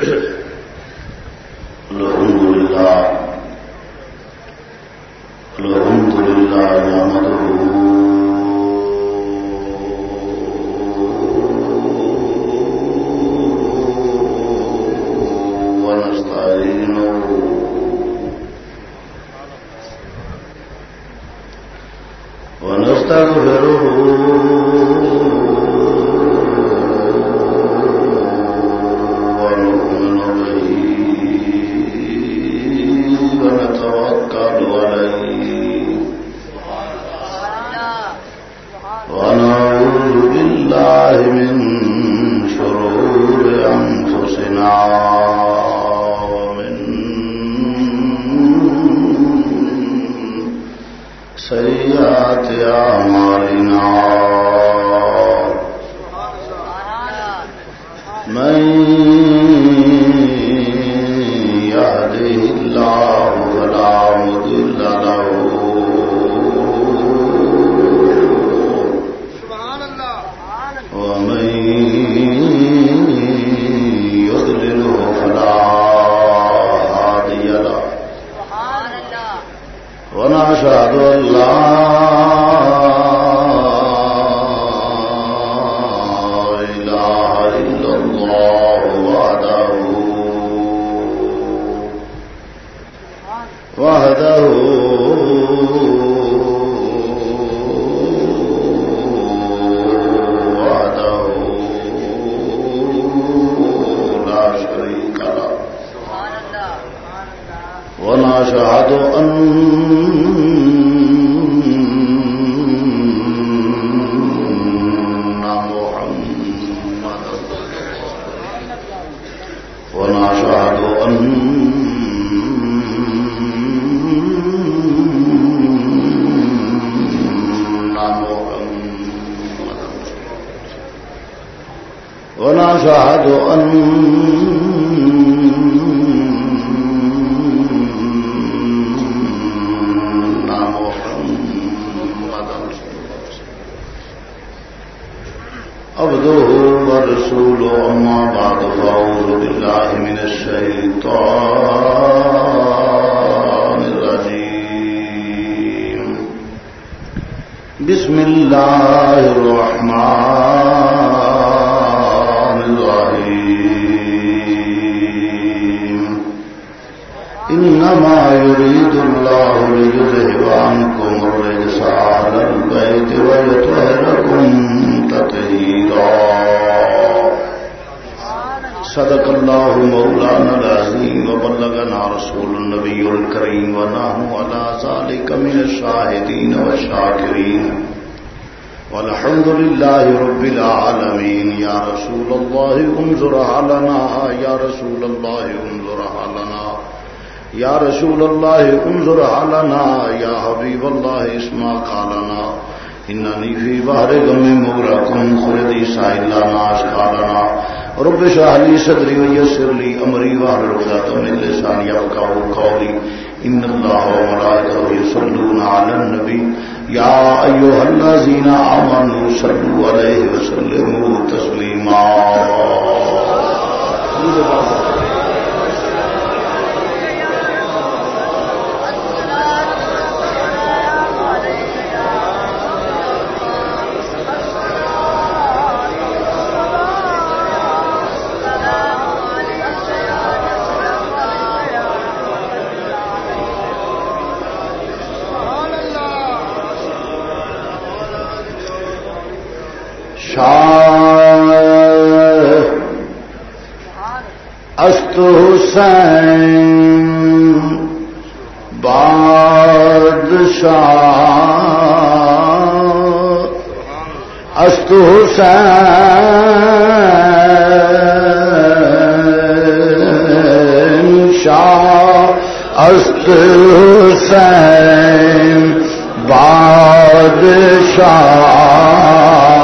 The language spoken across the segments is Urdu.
ہاں يريد الله ليذهب عنكم الرجس على البيت ويطهركم تطهيرا. صدق الله مولانا العظيم وبلغنا رسول النبي الكريم ونحن على ذلك من الشاهدين والشاكرين. والحمد لله رب العالمين. يا رسول الله انظر علنا يا رسول الله انظر علنا يا رسول الله انظر علنا يا حبيب الله اسمع قالنا إنني في بحر غم مغرقم خردي سائلا ناش قالنا. رب اشرح لي صدري ويسر لي امري واحلل عقدة من لساني يفقهوا قولي ان الله وملائكته يصلون على النبي يا ايها الذين امنوا صلوا عليه وسلموا تسليما حسین بادشاہ است حسین شاہ است حسین بادشاہ۔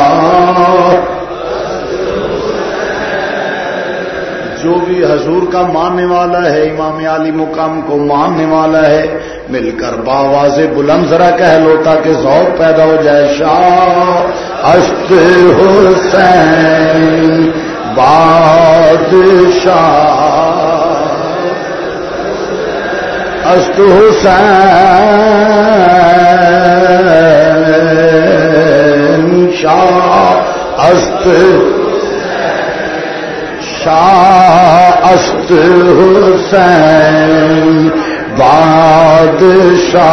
حضور کا ماننے والا ہے، امام علی مقام کو ماننے والا ہے۔ مل کر باواز بلند ذرا کہہ لو ذوق پیدا ہو جائے۔ شاہ اشت حسین، بادشاہ بادشاہ است حسین، شاہ است است حسین بادشاہ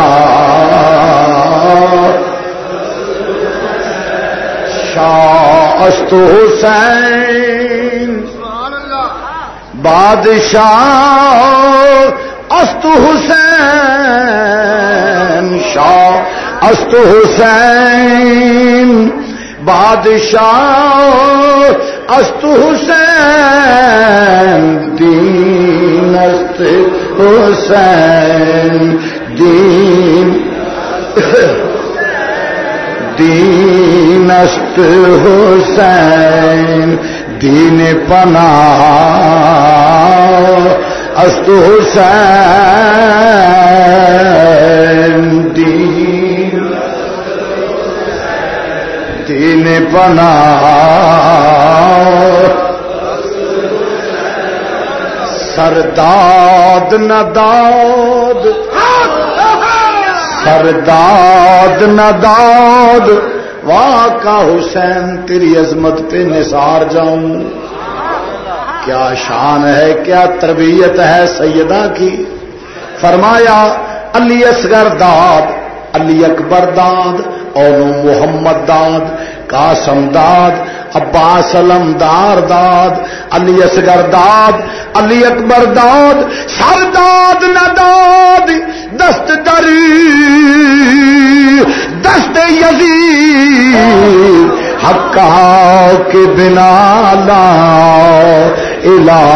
شاہ حسین۔ بادشاہ است حسین شاہ است حسین۔ بادشاہ است حسین دین است حسین دین دین است حسین دین پنا است حسین دین دین پنا سرداد نداد سرداد نداد واہ کا حسین، تیری عظمت پہ نثار جاؤں۔ کیا شان ہے، کیا تربیت ہے سیدہ کی۔ فرمایا، علی اصغر داد، علی اکبر داد۔ اولو محمد داد، قاسم داد، عباس علم دار داد، علی اصغر داد، علی اکبر داد، سر داد دست دری دست یزید، حق کے بنا لا الہ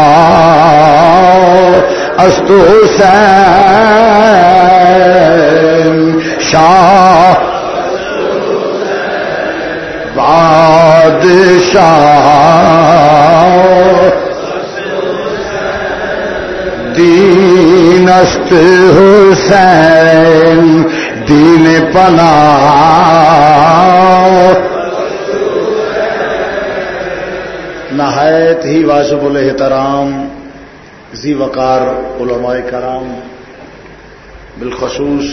است حسین، شاہ بادشاہ۔ دینست حسین، دین پنا نہایت ہی واجب الاحترام، زی وقار علماء کرام، بالخصوص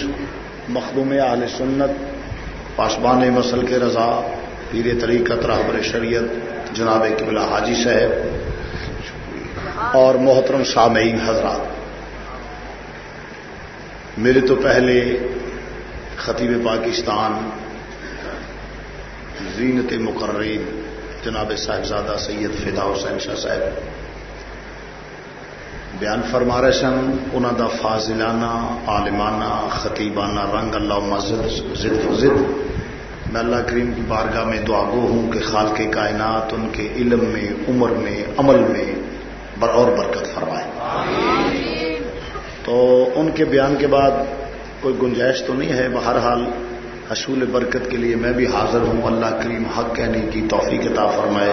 مخدوم اہل سنت، پاسبان مسل کے رضا۔ پیر طریقت رہبر شریعت جناب قبلہ حاجی صاحب اور محترم سامعین حضرات۔ میرے تو پہلے خطیب پاکستان، زینت مقررین، جناب صاحبزادہ سید فدا حسین شاہ صاحب، بیان فرما رہے سن انہوں دا فاضلانہ، عالمانہ، خطیبانہ رنگ اللہ مسجد ضد ضد میں اللہ کریم کی بارگاہ میں دعا گو ہوں کہ خال کے کائنات ان کے علم میں، عمر میں، عمل میں بر اور برکت فرمائے۔ تو ان کے بیان کے بعد کوئی گنجائش تو نہیں ہے۔ بہرحال حصول برکت کے لیے میں بھی حاضر ہوں۔ اللہ کریم حق کہنے کی توفیق عطا فرمائے۔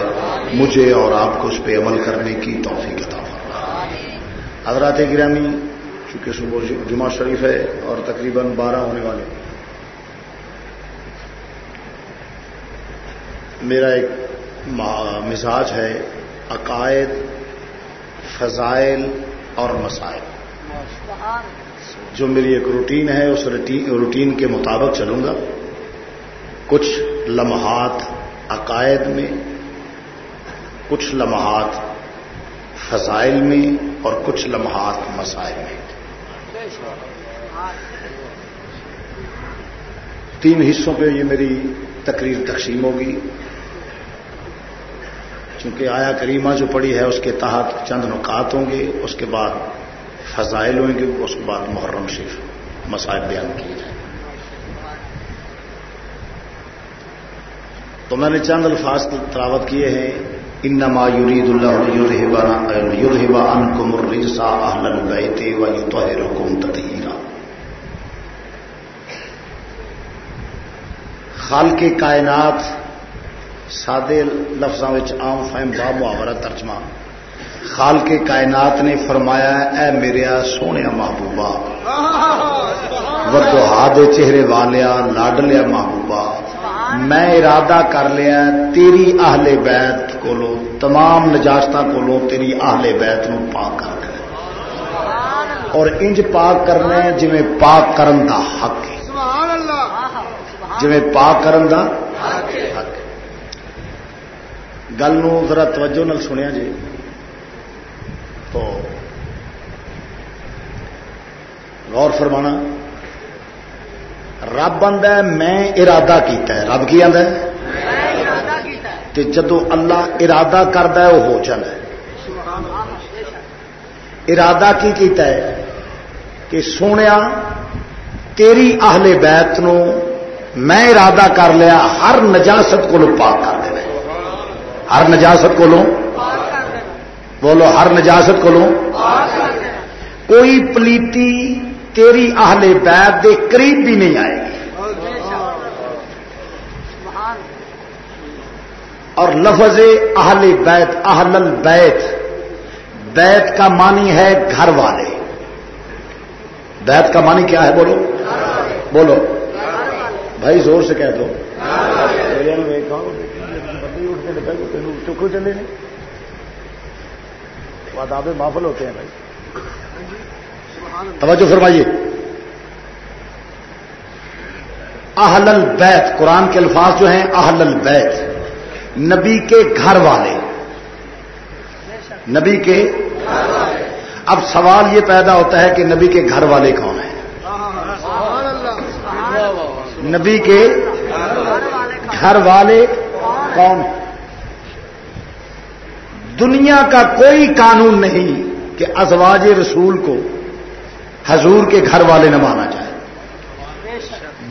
مجھے اور آپ کو اس پہ عمل کرنے کی توفیق عطا فرمائے۔ حضرات گرامی، چونکہ صبح جمعہ شریف ہے اور تقریباً بارہ ہونے والے۔ میرا ایک مزاج ہے، عقائد، فضائل اور مسائل۔ جو میری ایک روٹین ہے، اس روٹین کے مطابق چلوں گا۔ کچھ لمحات عقائد میں، کچھ لمحات فضائل میں اور کچھ لمحات مسائل میں۔ تین حصوں پہ یہ میری تقریر تقسیم ہوگی۔ چونکہ آیا کریمہ جو پڑی ہے، اس کے تحت چند نکات ہوں گے، اس کے بعد فضائل ہوئیں گے، اس کے بعد محرم شریف مسائل بیان کیے جائیں۔ تو میں نے چند الفاظ تلاوت کیے ہیں۔ انما یرید اللہ یورہبا انکم الرجسا اہل البیت و یطہرکم تطہیرا۔ خالق کائنات سادے لفظوں عام فہم با محاورہ ترجمہ۔ خال کے کائنات نے فرمایا اے میرا سونے محبوبہ ودو ہاد چہرے والیا لاڈلیا محبوبہ میں ارادہ کر لیا تیری اہل بیت کو تمام نجاست کو تیری اہل بیت نو پاک کر دیا اور انج پاک کرنا جی پاک کرن دا حق ہے۔ جی پاک کرن دا حق گل ذرا توجہ نال سنیا جی۔ تو غور فرمانا، رب آدھا میں ارادہ کیتا ہے۔ رب کی آدھا جدو اللہ ارادہ کرتا ہے، وہ ہو ہے۔ ارادہ کی کیتا ہے؟ کہ سونے تیری اہل بیت نو میں ارادہ کر لیا، ہر نجاست کو پاک کر دینا ہر نجاست کو بولو، ہر نجاست کو کوئی پلیتی تیری اہل بیت دے قریب بھی نہیں آئے گی۔ اور لفظ اہل بیت، اہل البیت، بیت کا معنی ہے گھر والے۔ بیت کا معنی کیا ہے؟ بولو۔ بولو۔ بھائی زور سے کہہ دو۔ چکو چلے آداب مافل ہوتے ہیں بھائی۔ توجہ فرمائیے۔ اہل البیت، قرآن کے الفاظ جو ہیں، اہل البیت۔ نبی کے گھر والے۔ نبی کے اب سوال یہ پیدا ہوتا ہے کہ نبی کے گھر والے کون ہیں؟ نبی کے گھر والے کون دنیا کا کوئی قانون نہیں کہ ازواج رسول کو حضور کے گھر والے نہ مانا جائے۔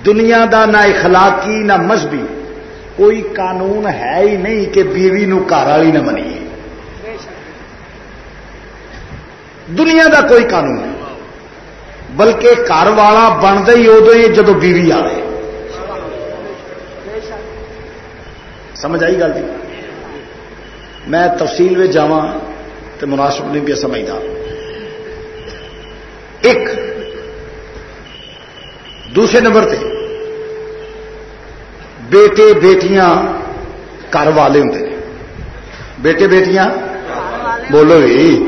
دنیا دا نہ اخلاقی نہ مذہبی کوئی قانون ہے ہی نہیں کہ بیوی نو گھر والی نہ منی دنیا دا کوئی قانون نہیں۔ بلکہ گھر والا بنتا ہی ادو ہی جدو بیوی آئے سمجھ آئی گل جی؟ میں تفصیل میں جا تو مناسب نہیں پہ سمجھتا ایک، دوسرے نمبر پہ بیٹے بیٹیاں گھر والے ہوں بیٹے بیٹیاں؟ بولو جی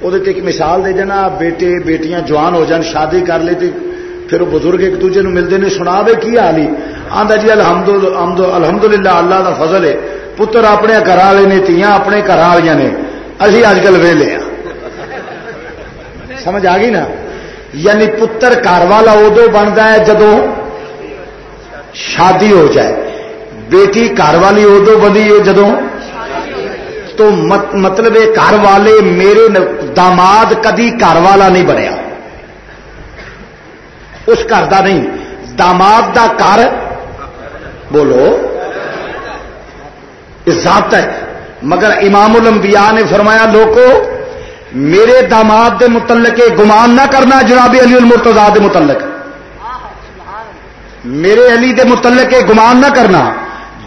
وہ ایک مثال دے جانا بیٹے بیٹیاں جوان ہو جان، شادی کر لی پھر وہ بزرگ ایک دوجے ملتے ہیں سنا دے کی حال ہی آتا جی الحمد الحمد للہ اللہ کا فضل ہے۔ پتر اپنے گھر والے نے تیاں اپنے گھر والی نے اسی اج کل ویلے ہاں سمجھ آ گئی نا یعنی پتر گھر والا ادو بنتا ہے جدو شادی ہو جائے بیٹی گھر والی ادو بنی ہے جدو تو مطلب گھر والے میرے داماد کدی گھر والا نہیں بنیا اس گھر کا نہیں داماد دا گھر بولو ذات ہے۔ مگر امام الانبیاء نے فرمایا لوگوں میرے داماد دے متعلق گمان نہ کرنا جناب علی المرتضا دے متعلق۔ میرے علی دے متعلق گمان نہ کرنا۔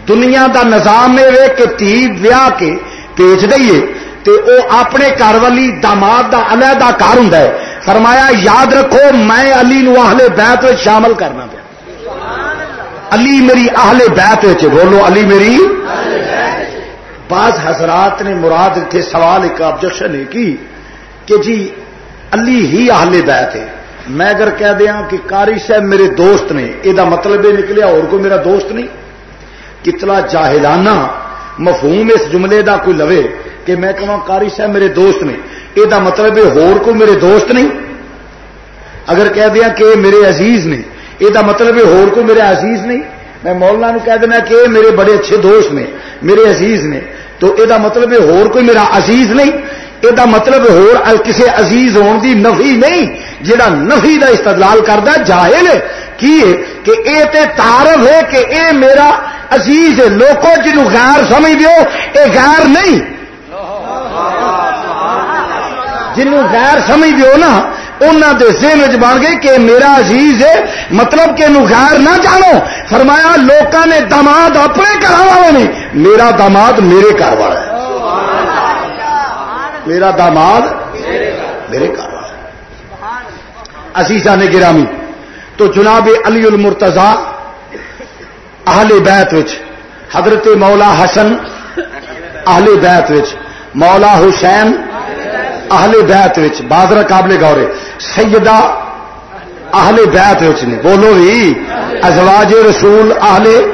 دنیا دا نظام ہے کہ تھی ویا کے پیچ دئیے تے او اپنے گھر والی داماد دا علیحدہ کار ہوں فرمایا، یاد رکھو، میں علی نو اہل بیت شامل کرنا پیا۔ علی میری اہل بیت بولو علی میری بعض حضرات نے مراد اتنے سوال ایک آبجیکشن ہے کی کہ جی علی ہی اہل بیت ہے۔ میں اگر کہہ دیا کہ کاری صاحب میرے دوست نے یہ مطلب یہ نکلیا اور کوئی میرا دوست نہیں۔ کتنا جاہلانہ مفہوم اس جملے دا کوئی لوے کہ میں کہوں کاری صاحب میرے دوست نے۔ یہ مطلب ہور کوئی میرے دوست نہیں۔ اگر کہہ دیا کہ میرے عزیز نے یہ مطلب ہور کوئی میرے عزیز نہیں۔ میں مولانا کہہ دینا کہ میرے بڑے اچھے دوست نے۔ میرے عزیز نے، تو یہ مطلب ہور کوئی میرا عزیز نہیں یہ مطلب ہور کسی عزیز ہون دی نفی نہیں جہاں نفی دا استدلال کرتا جاہل کی ہے؟ کہ اے تے تعارف ہے کہ اے میرا عزیز ہے۔ لوگوں جنہوں غیر سمجھ دیو، اے غیر نہیں۔ جنہوں غیر سمجھ دیو نا انہوں دے ذہن بن گئے کہ میرا عزیز ہے مطلب کہ غیر نہ جانو۔ فرمایا لوگوں نے داماد اپنے گھر والے نے۔ میرا داماد میرے گھر والا ہے۔ میرا داماد میرے گھر اسی نے گرامی، تو جناب علی المرتضا اہل بیت وچ، حضرت مولا حسن اہل بیت وچ، مولا حسین اہل بیت وچ بادر قابل گورے سیدہ اہل بیت وچ نے۔ بولو بھی، ازواج رسول اہل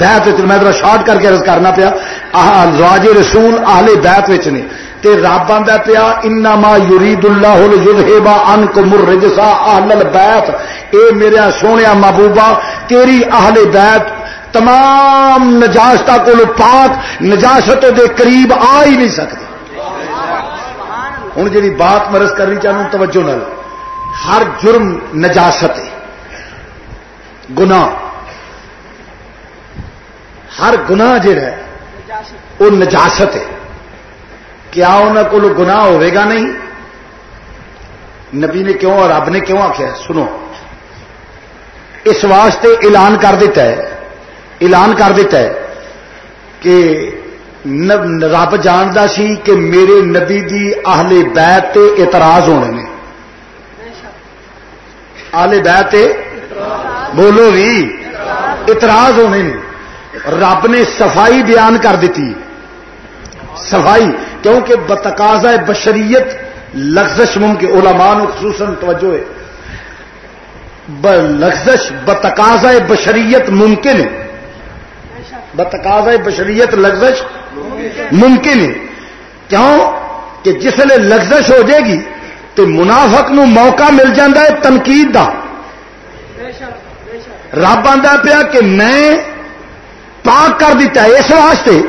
بیت وچ میں ذرا شارٹ کر کے عرض کرنا پیا۔ ازواج رسول اہل بیت وچ نے۔ تے رب آندا پیا، انما یرید اللہ لیذهبا عنکم الرجس اهل البیت۔ اے میرا سونیا محبوبا تیری اہل بیت تمام نجاست کو پاک نجاست دے قریب آ ہی نہیں سکتے۔ ہوں جی بات مرض کرنی چاہوں توجہ نہ ہر جرم نجاست ہے۔ گنا ہر گنا جڑا ہے وہ نجاست ہے۔ کیا انہوں کو گنا گا نہیں؟ نبی نے کیوں رب نے کیوں آخیا سنو۔ اس واسطے اعلان کر دیتا ہے اعلان کر دیتا ہے کہ رب جانتا سی کہ میرے نبی دی اہل بیت تے اعتراض ہونے نے۔ اہل بیت تے بولو بھی اعتراض ہونے نے۔ رب نے صفائی بیان کر دیتی۔ صفائی، کیونکہ بتقاض بشریت لفزش ممکن، علماء خصوصاً توجہ ہے۔ لفزش بتقاض بشریت ممکن ہے۔ بتقاض بشریت لفزش ممکن ہے۔ کیوں؟ کہ جس نے لفزش ہو جائے گی، تو منافق نو موقع مل جاتا ہے تنقید کا رب آتا پیا کہ میں پاک کر دیتا ہے اس واسطے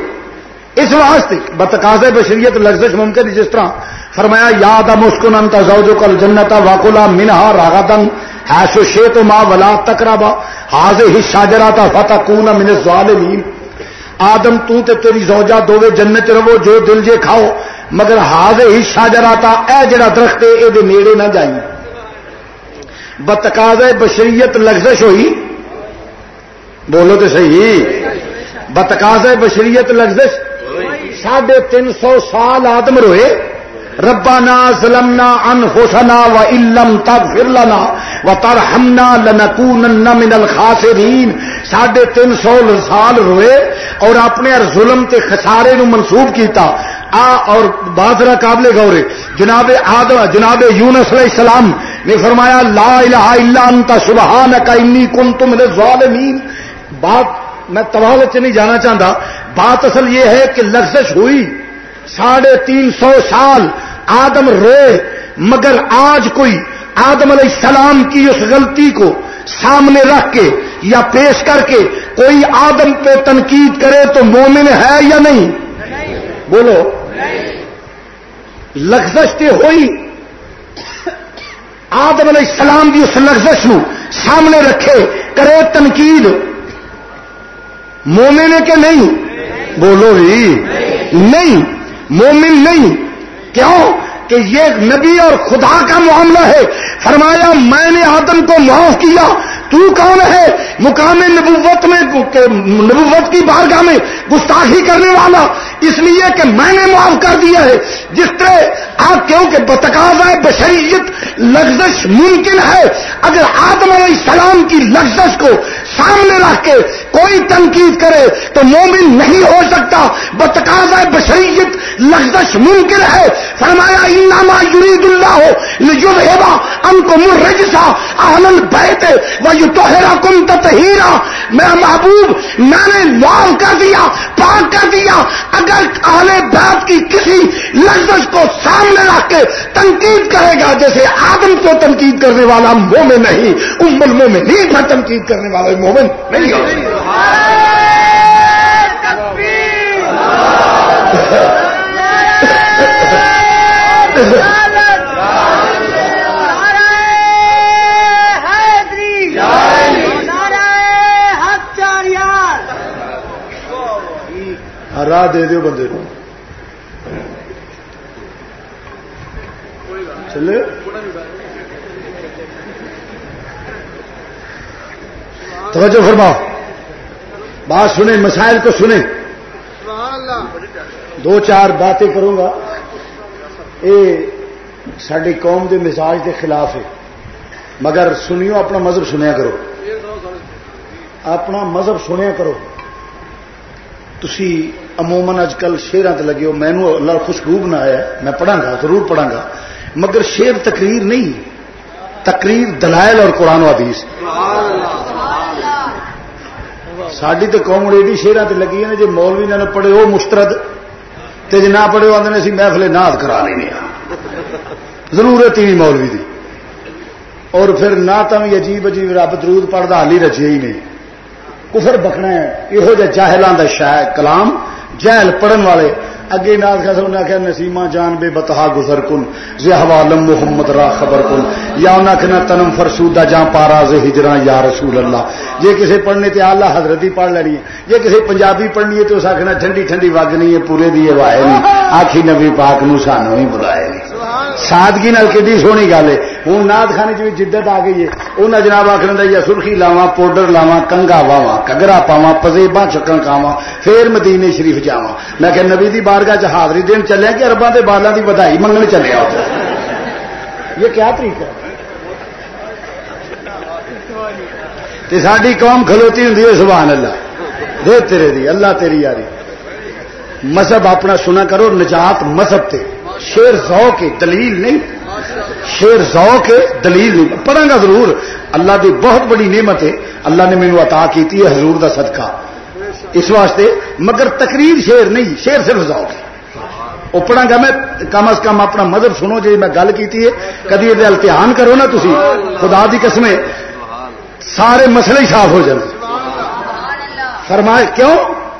اس واسطے۔ بتقاض بشریت لفزش ممکن جس طرح فرمایا، یاد مسکن انت زوجو کل جنتا واکولا منہا راگا دنگ ہے شے تو ماں ولا تکرابا حاض ہی شاجرا تھا فتح کون من ظالمین آدم تو تے تیری زوجہ دووے جنت رہو جو دل جے کھاؤ مگر حاض ہی شاجرا تھا اے جڑا درخت اے دے نیڑے نہ جائیں۔ بتقاض بشریت لفزش ہوئی۔ بولو تو صحیح۔ بتقاض بشریت لفزش ساڑھے تین سو سال آدم روئے۔ ربنا ظلمنا انفسنا و علم تغفر لنا و ترحمنا لنکونن من الخاسرین. ساڑھے تین سو سال روئے اور اپنے ظلم تے خسارے نو منسوب کیتا. آ اور بازرا قابل گورے جناب آدم، جناب یونس علیہ السلام نے فرمایا، لا الہ الا انت، سبحانک انی کنت من الظالمین. بات میں طوال نہیں جانا چاہتا بات اصل یہ ہے کہ لفزش ہوئی. ساڑھے تین سو سال آدم روئے، مگر آج کوئی آدم علیہ السلام کی اس غلطی کو سامنے رکھ کے یا پیش کر کے کوئی آدم پہ تنقید کرے تو مومن ہے یا نہیں؟ بولو۔ لفزش ہوئی۔ آدم علیہ السلام کی اس لفزش نو سامنے رکھے، کرے تنقید۔ مومن کہ نہیں؟ بولو بھی۔ نہیں۔ مومن نہیں۔ کیوں؟ کہ یہ نبی اور خدا کا معاملہ ہے۔ فرمایا، میں نے آدم کو معاف کیا۔ تو کون ہے مقام نبوت میں نبوت کی بارگاہ میں گستاخی کرنے والا؟ اس لیے کہ میں نے معاف کر دیا ہے۔ جس طرح آپ کیوں کہ بتقاض بشریت لفزش ممکن ہے، اگر آدم علیہ السلام کی لفزش کو سامنے رکھ کے کوئی تنقید کرے تو مومن نہیں ہو سکتا۔ بتقاض بشریت لفزش ممکن ہے۔ فرمایا، انما یرید اللہ ہو ان کو مرجسا اہل بیت و یطہرا کم تطہیرا میں محبوب میں نے معاف کر دیا پاک کر دیا اگر اہل بیت کی کسی لفظ کو سامنے رکھ کے تنقید کرے گا جیسے آدم کو تنقید کرنے والا مومن نہیں ام المومن نہیں پر تنقید کرنے والا مومن نہیں راہ دے دیو بندے کو۔ چلے؟ توجہ فرماؤ۔ بات سنیں، مسائل کو سنیں۔ دو چار باتیں کروں گا۔ یہ ساری قوم کے مزاج کے خلاف ہے۔ مگر سنیو، اپنا مذہب سنیا کرو۔ اپنا مذہب سنیا کرو۔ تھی عموماً اج کل شیران سے لگے ہو مینو اللہ خوشبو بنایا میں پڑھا گا ضرور پڑھا گا مگر شیر تقریر نہیں، تقریر دلائل اور قرآن و حدیث۔ ساری تو قوم ایڈی شیران سے لگی ہے جی مولوی نے پڑھے، وہ مسترد۔ تے جی نہ پڑھے آدھے اسی محفل ناد کرا لینے ضرورت ہی نہیں مولوی دی۔ اور پھر نہ تو بھی عجیب عجیب رب درود پڑھتا حالی رچے ہی نہیں۔ کفر بکنا ہے یہو جہ جاہلان کا شاید کلام، جہل پڑھن والے۔ اگے ناز خسم نے آخیا نسیما جان بے بتہا گزر کن زحوالم محمد را خبر کن۔ یا انہیں آخنا تنم فرسودہ جان پارا ز ہجرا یا رسول اللہ۔ جے کسے پڑھنے تے اللہ حضرت ہی پڑھ لینی ہے۔ جے کسے پنجابی پڑھنی ہے تو اس آخنا ٹھنڈی ٹھنڈی وگ نہیں ہے، پورے دی وائے نہیں۔ آخی نبی پاک نو سانو ہی بلائے۔ نہیں سادگی نال کی سونی گل ہے ہوں ناد خانے چ جدت آ گئی ہے انہیں جناب آخر یا سرخی لاوا پاؤڈر لاوا کنگا واوا کگرا پاوا پزیبا چکن کھاوا پھر مدینے شریف جاوا میں کہ نبی دی بارگاہ چ حاضری دن چلے کہ اربا کے بالا کی بدائی منگنے چلے یہ کیا طریقہ ساری قوم کھلوتی ہوں سبحان اللہ دے تیرے دی اللہ تیری یاری مذہب اپنا سنا کرو نجات مذہب تے شیر زو کے دلیل نہیں۔ شیر زو کے دلیل نہیں۔ پڑھا گا ضرور۔ اللہ دی بہت بڑی نعمت ہے۔ اللہ نے مینو عطا کی ہے حضور دا صدقہ۔ اس واسطے مگر تقریر شیر نہیں، شیر صرف زو کے وہ پڑھا گا میں، کم از کم اپنا مذہب سنو جی میں گل کی کدی یہ امتحان کرو نا تھی خدا دی قسمیں سارے مسئلے ہی صاف ہو جائیں فرمائے، کیوں؟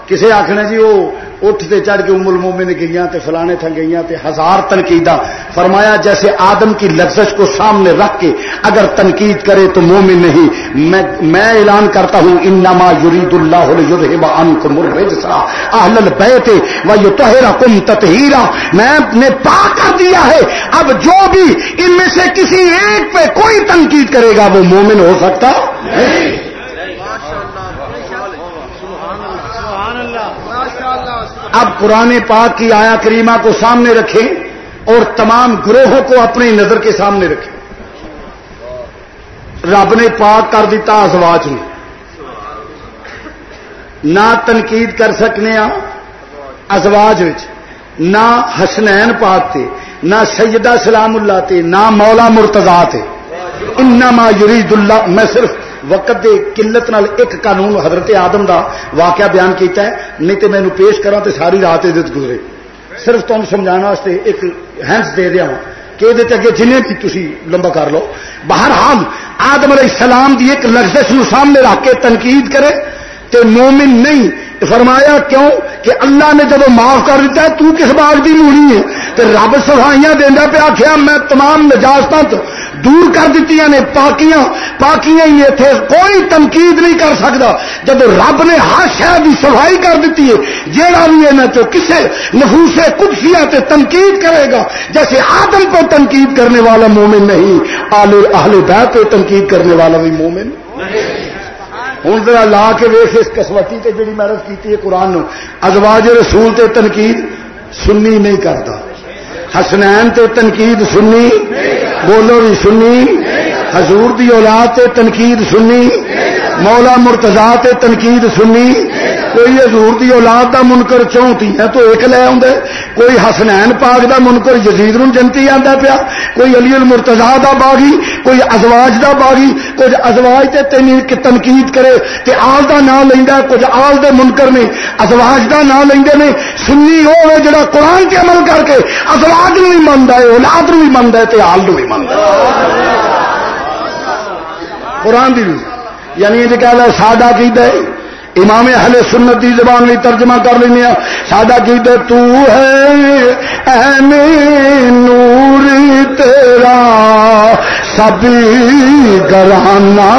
کسی آخنا جی وہ اٹھتے چڑھ کے امول مومن گئی تے فلانے تھا گئی تے ہزار تنقیدہ فرمایا جیسے آدم کی لفظ کو سامنے رکھ کے اگر تنقید کرے تو مومن نہیں۔ میں میں اعلان کرتا ہوں، انما یرید اللہ عنکم الرجس۔ اہل البیت و یطہرکم تطہیرا۔ میں نے پاک کر دیا ہے۔ اب جو بھی ان میں سے کسی ایک پہ کوئی تنقید کرے گا وہ مومن ہو سکتا نہیں۔ اب قرآن پاک کی آیا کریمہ کو سامنے رکھیں اور تمام گروہوں کو اپنی نظر کے سامنے رکھیں۔ رب نے پاک کر دیتا ازواج نے۔ نہ تنقید کر سکنے ہاں ازواج نہ حسنین پاک تھے نہ سیدہ سلام اللہ تھے نہ مولا مرتضا تھے انما یرید اللہ، میں صرف وقت دے قلت نال ایک قانون حضرت آدم دا واقعہ بیان کیتا ہے، نہیں تو میں پیش کرا تو ساری رات عزت گزرے۔ صرف تمہیں سمجھانا ایک ہینس دے دیا کہ یہ اگے جنہیں بھی تھی لمبا کر لو۔ بہرحال، آدم علیہ السلام دی ایک لفظ سامنے رکھ کے تنقید کرے تو مومن نہیں۔ فرمایا کیوں؟ کہ اللہ نے جب معاف کر دیتا ہے، تو کس باغ کی موڑی ہے؟ تو رب صفائیاں دینا پہ آخیا میں تمام نجازت دور کر دیتی نے، پاکیاں پاکیاں ہی اتنے کوئی تنقید نہیں کر سکتا جب رب نے ہر شہر کی صفائی کر دیتی ہے جہاں بھی یہاں تو کسے نفوسے کدسیا تے تنقید کرے گا۔ جیسے آدم کو تنقید کرنے والا مومن نہیں، آل اہل بیت پہ تنقید کرنے والا بھی مومن ہوں ذرا لا کے ویخ اس کسوٹی تے جی محنت کی ہے قرآن ازواج رسول تے تنقید سنی نہیں کرتا۔ حسنین تے تنقید سنی بولو بھی سنی۔ حضور دی اولاد تے تنقید سنی۔ مولا مرتضا تے تنقید سنی۔ کوئی حضور دی اولاد دا منکر چونتی ہے تو ایک لے آدھے کوئی حسنین پاک دا منکر یزید نو جنتی آتا پیا، کوئی علی المرتضا دا باغی، کوئی ازواج دا باغی، کچھ ازواج تے تنقید کرے، تے آل دا نام لینا کچھ آل دے منکر نے، ازواج دا نام لیندے نے۔ سنی وہ جڑا قرآن کے عمل کر کے ازواج نو بھی منتا ہے، اولاد نو بھی منتا ہے، تے آل نو بھی منتا ہے۔ قرآن دی یعنی یہ کہہ رہا ساڈا کی دے امام اہل سنت دی زبان بھی ترجمہ کر لینا ساڈا کی دے تو ہے اہم نور تیرا۔ سبھی گرانا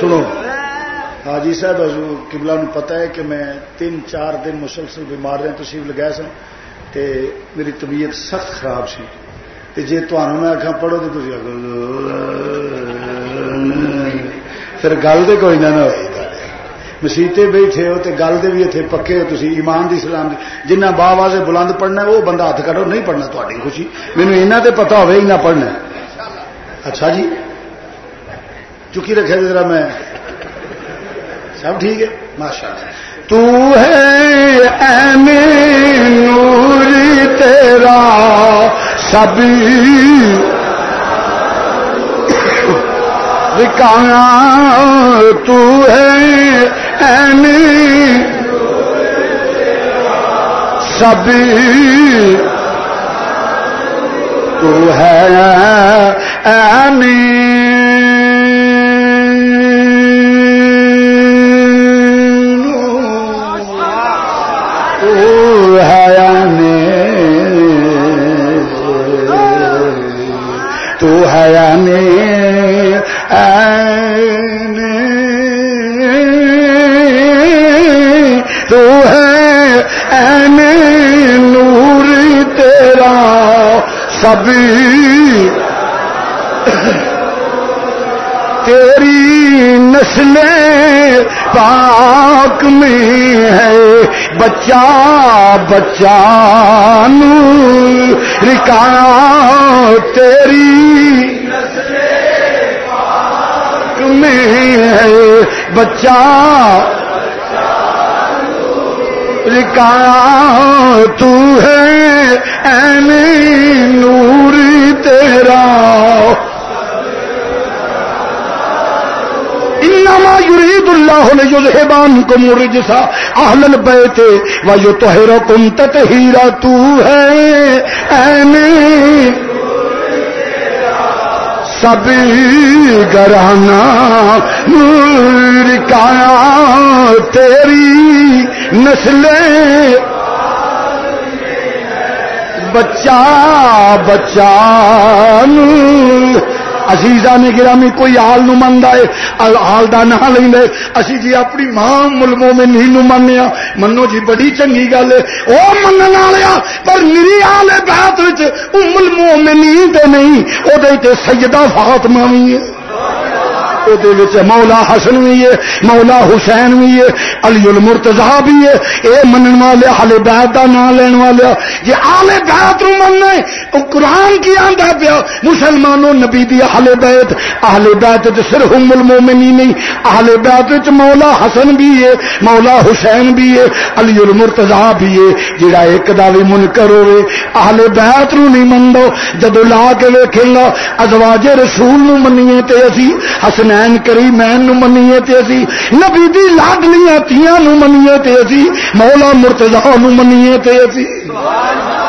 سنو، حاجی صاحب، حضور قبلہ نو پتا ہے کہ میں تین چار دن مسلسل بیمار رہے تشریف لگایا سن، تے میری طبیعت سخت خراب سی۔ جی تمہوں میں آخا پڑھو تو تھی پھر گل تو کوئی نہ ہوئی مسیطے بیٹھے ہو تو گل دے بھی اتنے پکے ہو تھی ایمان دی سلام جنہ با واضح بلند پڑھنا وہ بندہ ہاتھ کرو نہیں پڑھنا تاری خوشی مینو یہاں تو پتا ہوئے ہی پڑھنا اچھا جی چکی رکھے ذرا میں سب ٹھیک ہے ماشاء اللہ تو ہے نور تیرا سبھی رکایا تو ہے سبھی تو ہے اینی تو ہے نور تیرا سبھی تیری نسلیں پاک میں ہے۔ بچہ بچہ نور۔ رکا تیری میں ہے بچہ رکا تو ہے نور تیرا انما يريد الله ليذهبانكم الرجس اهل البيت ويطهركم تطهيرا تو ہے این سبھی گرانا نور کایا تیری نسلیں بچہ بچہ عزیزہ نے گرامی کوئی آل نو منگا ہے آل دا نہ لیں اسی جی اپنی ماں ملموں میں نہیں نو منیا منو جی بڑی چنگی گل ہے۔ او منن والیا پر میری آل بات وچ ام المومنین تے نہیں، او دے تے سیدہ فاطمہ وی ہے۔ مولا حسن بھی ہے، مولا حسین بھی ہے، علی المرتضا بھی ہے۔ اے منن والے ہل بیت کا نام لین والے جی آلے بیت نو مننا تو قرآن کی آندا پیا، مسلمانوں نبی دی اہل بیت اہل بیت صرف ام المومنی نہیں، اہل بیت مولا حسن بھی ہے، مولا حسین بھی ہے، علی المرتضا بھی ہے۔ جڑا ایک دا بھی منکر ہوے اہل بیت نو نہیں مندو جدو لا کے ویکھے گا، ازواج رسول نو منیے تے اسی حسن حسین کریمین نو منیے تے اسی نبی دی لاڈلیاں تیاں نو منیے تے اسی مولا مرتضی نو منیے تے اسی سبحان اللہ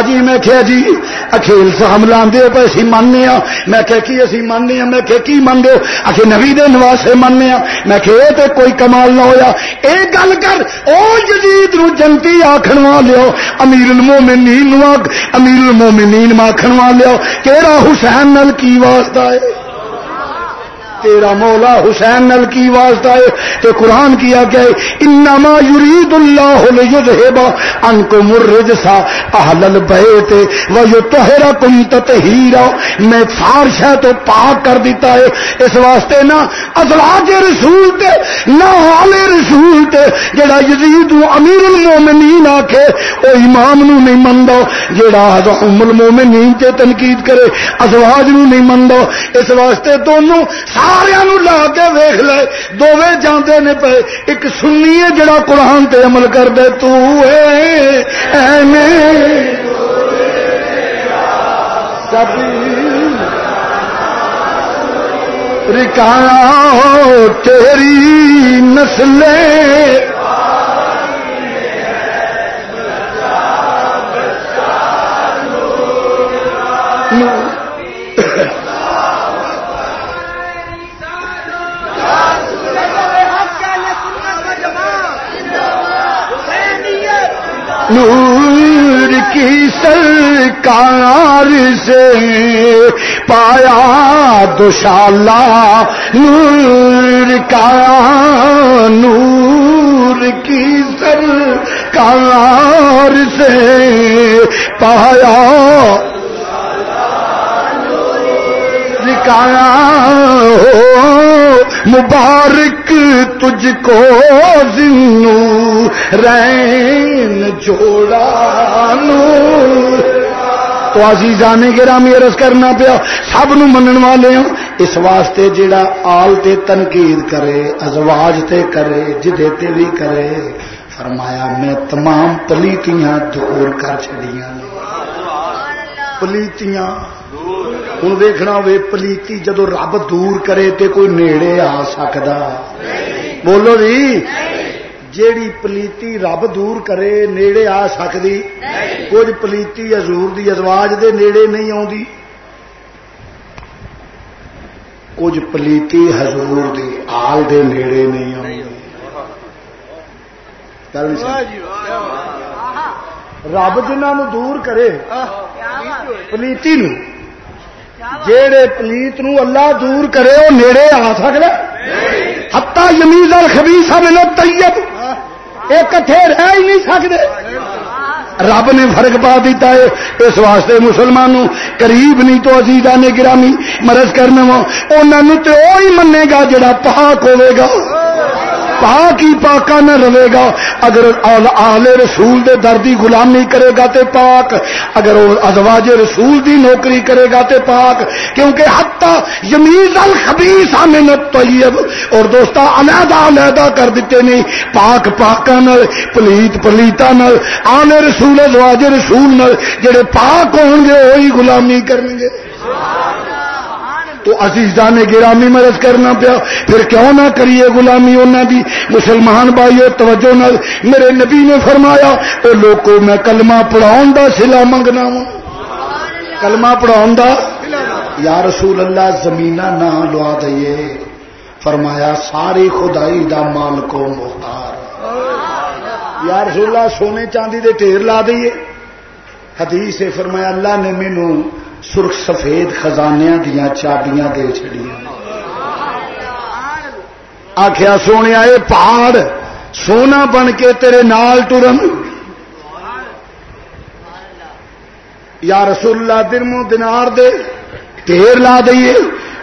جی میں کہ جی اکھیل سام لاندے پہ اسی ماننے ہاں۔ میں کہ کی اسی ماننے ہاں؟ میں کہ کی مان ہو؟ اکھے نبی دے نواسے ماننے ہاں۔ میں کہ اے تے کوئی کمال نہ ہویا۔ اے گل کر، او جدید نو جنتی آکھن والے امیر المومنین نو امیر المومنین ماکھن والے کیڑا حسین نال کی واسطہ ہے؟ تیرا مولا حسین نل کی واسطہ ہے تو قرآن کیا کہ انما یرید اللہ لیذہبا انکم الرجسا اہل البیت و یطہرکم تطہیرا۔ میں فارشہ تو پاک کر دیتا ہے۔ اس واسطے نا ازواج رسول تے، نہ حال رسول تے، جڑا یزید امیر المومنین آکھے، او امام نو نہیں مندو جڑا ام المومنین تے تنقید کرے، ازواج نو نہیں مندو اس واسطے دونوں سارے سارا لا کے ویخ لے دونوں جانے نے پے ایک سنی ہے جڑا قرآن تے عمل کر دے تو رکایا تیری نسلیں نور کی سرکار سے پایا دشالا نور کا نور کی سرکار سے پایا ہو مبارک تجھ کو زنو رین جوڑا نور۔ تو عزیزان گرامی عرض کرنا پیا، سب نو منن والے ہوں اس واسطے جڑا آل تے تنقید کرے، ازواج تے کرے، جدے تے بھی کرے، فرمایا میں تمام پلیتیاں دور کر چڑیا پلیتیاں ہوں دیکھنا وے پلیتی جدو رب دور کرے تے کوئی نیڑے آ سکتا بولو جی جیڑی پلیتی رب دور کرے نیڑے آ سکتی کچھ پلیتی ازور دی ازواج دے نیڑے نہیں آتی کچھ پلیتی حضور دی آل دے نیڑے نہیں آتی رب جنہوں دور کرے پلیتی نو جیڑے پلیت نو اللہ دور کرے وہ نیڑے آ سکتا ہتا یمیز خبیسا ملو طیب. یہ کٹھے رہ ہی نہیں سکتے. رب نے فرق پا دیتا ہے. اس واسطے مسلمانوں قریب نہیں تو عزیزہ نے گرامی مرض کرنا انہوں تو وہی منے گا جڑا پاک ہوے گا. پاک ہی پاکا نہ رہے گا۔ اگر آل رسول دے دردی غلامی کرے گا تے پاک، اگر وہ ازواج رسول دی نوکری کرے گا تے پاک، کیونکہ حتی یمیز الخبیث من الطیب۔ اور دوستا، علیحدہ علیحدہ کر دیتے نہیں۔ پاک پاکا نال، پلیت پلیتا نال، آل رسول، ازواج رسول نال، جڑے پاک ہوں گے وہی غلامی کریں گے تو عزیزان گرامی مرض کرنا پیا۔ پھر کیوں نہ کریے غلامی انہوں دی؟ مسلمان بھائی توجہ نال میرے نبی نے فرمایا وہ لوگوں میں کلمہ پڑھاؤ دا سلا منگنا وا۔ کلمہ پڑھاؤ دا؟ یا رسول اللہ زمین نہ لوا دئیے۔ فرمایا، ساری خدائی دا مال کو مختار۔ یا رسول اللہ، سونے چاندی دے ٹھیر لا دئیے۔ حدیث فرمایا، اللہ نے مینو سرخ سفید خزانے دیا چابیاں دے چڑیا آخیا سونے یہ پہاڑ، سونا بن کے تیرے نال ٹرن۔ یا رسول اللہ درمو دنار دے ٹیر لا دئیے۔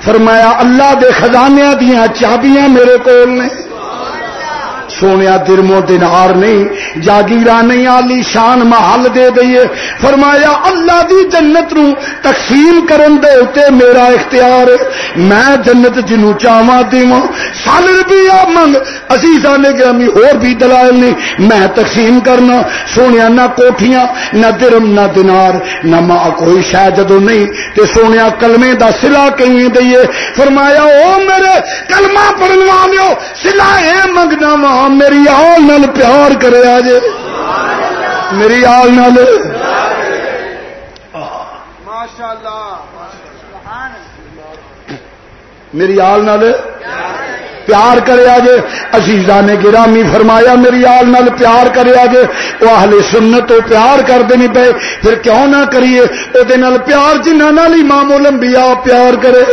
فرمایا، اللہ دے خزانے دیا چابیاں میرے کول نے۔ سونے درمو دینار نہیں جاگیرا نہیں آلی شان محل دے دئیے فرمایا، اللہ دی جنت نو تقسیم کرن دے اتے میرا اختیار میں جنت جنو چاواں دیواں۔ سال روپیہ منگ، عزیزاں نے گرامی اور بھی دلائل نہیں۔ میں تقسیم کرنا سونے نہ کوٹھیاں، نہ درم، نہ دینار، نہ ماں کوئی شہ جدو نہیں۔ تے سونے کلمے دا سلا کہیں دئیے فرمایا، او میرے کلمہ پڑھن والو سلا اے منگنا وا میری آل نال پیار کرے آج میری آل نال۔ میری آل نال پیار کرے آجے عزیزہ نے گرامی فرمایا میری آل نال پیار کرے آجے وہ اہل سنت تو پیار کرتے نہیں پے۔ پھر کیوں نہ کریے؟ وہ پیار جنہ نال امام الانبیاء پیار کرے۔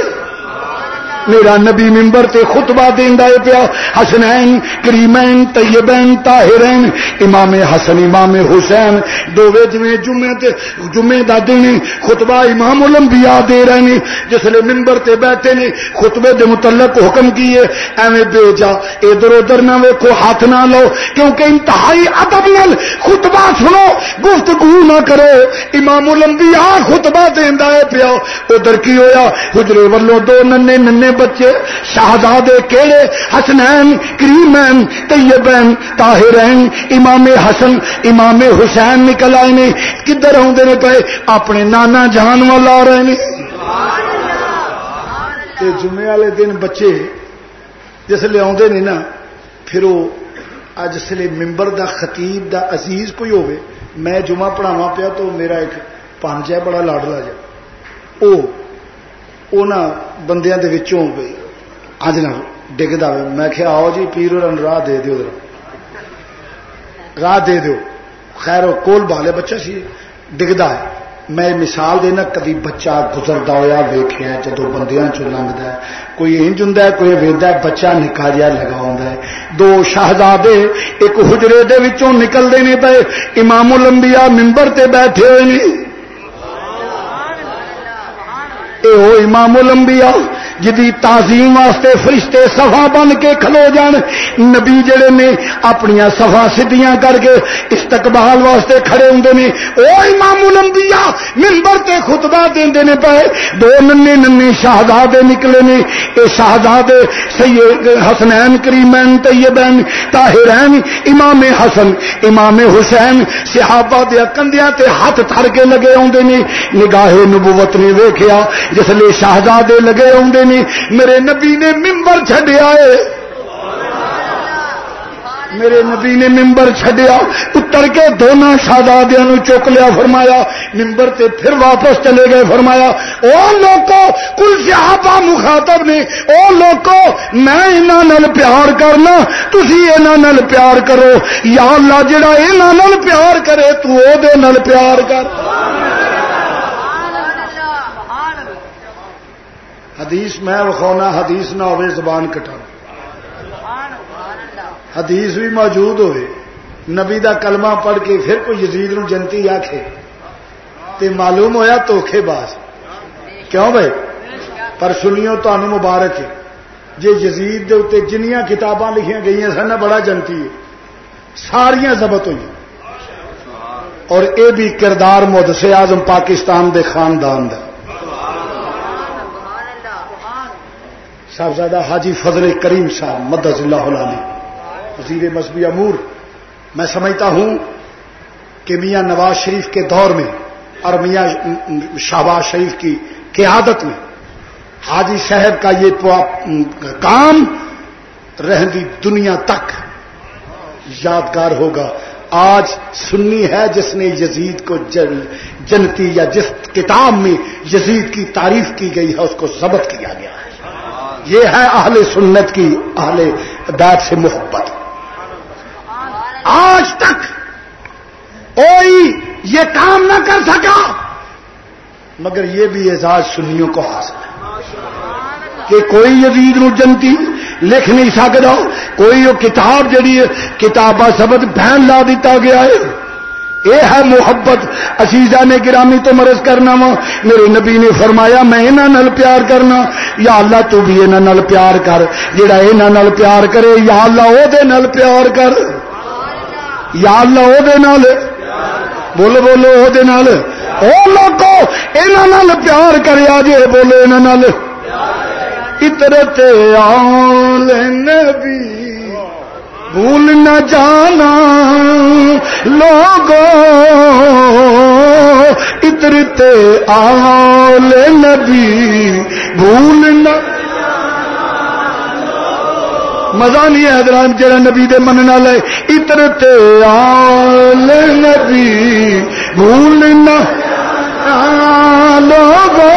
میرا نبی ممبر تے خطبہ دینا پیا۔ حسنین، کریمین، طیبین، طاہرین، امام حسن، امام حسین، دووے جویں جمعے تے جمعے دا دن خطبہ امام الانبیاء دے رہے نے جس لے ممبر تے بیٹھے نے، خطبے دے متعلق حکم کیے۔ ایویں بے جا، ادھر ادھر نہ ویکھو، ہاتھ نہ لو کیونکہ انتہائی ادب نال خطبہ سنو، گفتگو نہ کرو۔ امام الانبیاء خطبہ دیندا ہے پیا۔ ادھر کی ہویا؟ حجرے ولوں دو ننے ننے بچے، شہزادے کیڑے حسنین، کریمین، طیبین، طاہرین، امام حسن، امام حسین نکل آئے نے، کدھر آدھے نے پے اپنے نانا جان والا آ رہے ہیں جمعے والے دن بچے جس لے آدھے نے نا، پھر وہ اج سلے ممبر دا، خطیب دا عزیز کوئی ہوئے میں جمعہ پڑھاوا پیا تو میرا ایک پانچ ہے، بڑا لاڈلا جا۔ وہ بندیا اج نہ ڈگتا میں کہ آؤ جی پیر اور راہ دے دو راہ دے دو خیر کول بالے بچہ سی ڈگتا ہے میں مثال دینا کدی بچہ گزرتا ہوا ویخیا جدو بندیاں چ لنگتا ہے کوئی انج ہوں کوئی ویدا بچہ نکا جہا لگا ہے دو شہزادے ایک حجرے دے وچوں نکلتے نہیں پے امام الانبیاء ممبر تے بیٹھے ہوئے نہیں اے ہو امام الانبیاء جدی تعظیم واسطے فرشتے سفا بن کے کھلو جان، نبی جڑے نے اپنی سفا سدیاں کر کے استقبال واسطے کھڑے ہوں نے، او امام الانبیاء ممبر تے خطبہ دیندے نے پے دو ننے ننے شہزادے نکلے نے، اے شہزادے سید حسنین کریمین طیبین طاہرین، امام حسن، امام حسین صحابہ دے کندیاں تے ہاتھ تھڑ کے لگے ہوندے نے، نگاہ نبوت نے ویکھیا جس لے شہزادے لگے ہوندے نے میرے نبی نے ممبر چھڈیا ہے۔ میرے نبی نے ممبر چھڈیا، اتر کے دونوں شہزادیاں چک لیا، فرمایا ممبر تے پھر واپس چلے گئے، فرمایا، او لوکو، کل صحابہ مخاطب نے، او لوکو، میں انہاں نال پیار کرنا، تسی انہاں نال پیار کرو۔ یا اللہ، جڑا انہاں نال پیار کرے، تو او دے نال پیار کر۔ حدیث میں وکھاؤنا حدیث نہ ہوئے، زبان کٹا حدیث بھی موجود ہوئے۔ نبی دا کلمہ پڑھ کے پھر کوئی یزید نو جنتی آخے تے معلوم ہویا توکھے باز۔ کیوں بھائی؟ پر سنیو تو مبارک ہے۔ جی یزید دے اتنے جنیاں کتاباں لکھیاں گئی سن بڑا جنتی ہے۔ ساریاں ضبط ہوئی۔ اور اے بھی کردار مدس اعظم پاکستان دے خاندان دا۔ صاحبزادہ حاجی فضل کریم صاحب، مدد اللہ علیہ وزیر مذہبی امور، میں سمجھتا ہوں کہ میاں نواز شریف کے دور میں اور میاں شہباز شریف کی قیادت میں حاجی صاحب کا یہ کام رہندی دنیا تک یادگار ہوگا۔ آج سنی ہے جس نے یزید کو جنتی یا جس کتاب میں یزید کی تعریف کی گئی ہے، اس کو ضبط کیا گیا۔ ہے یہ ہے اہل سنت کی اہل بیت سے محبت۔ آج تک کوئی یہ کام نہ کر سکا، مگر یہ بھی اعزاز سنیوں کو حاصل ہے۔ کہ کوئی یزید نو جنتی لکھ نہیں سکتا، کوئی وہ کتاب جڑی کتاب سبد بہن لا دیتا گیا ہے۔ یہ ہے محبت عزیزہ نے گرامی تو مرض کرنا وا۔ میرے نبی نے فرمایا، میں انہوں پیار کرنا۔ یا اللہ تو بھی انہوں پیار کر۔ جڑا انہوں پیار کرے، یا اللہ وہ پیار کر۔ یا اللہ او دے نال۔ بولو بولو او دے نال۔ او لوگو انہاں نال پیار کریا جے بولو انہاں نال۔ اطرت آل نبی۔ بھول نہ جانا۔ لوگو اطرت آل نبی، بھول نہ مزہ نہیں ہے حضرات جڑا نبی دے من نال اتر تے آل نبی بھولنا لوگو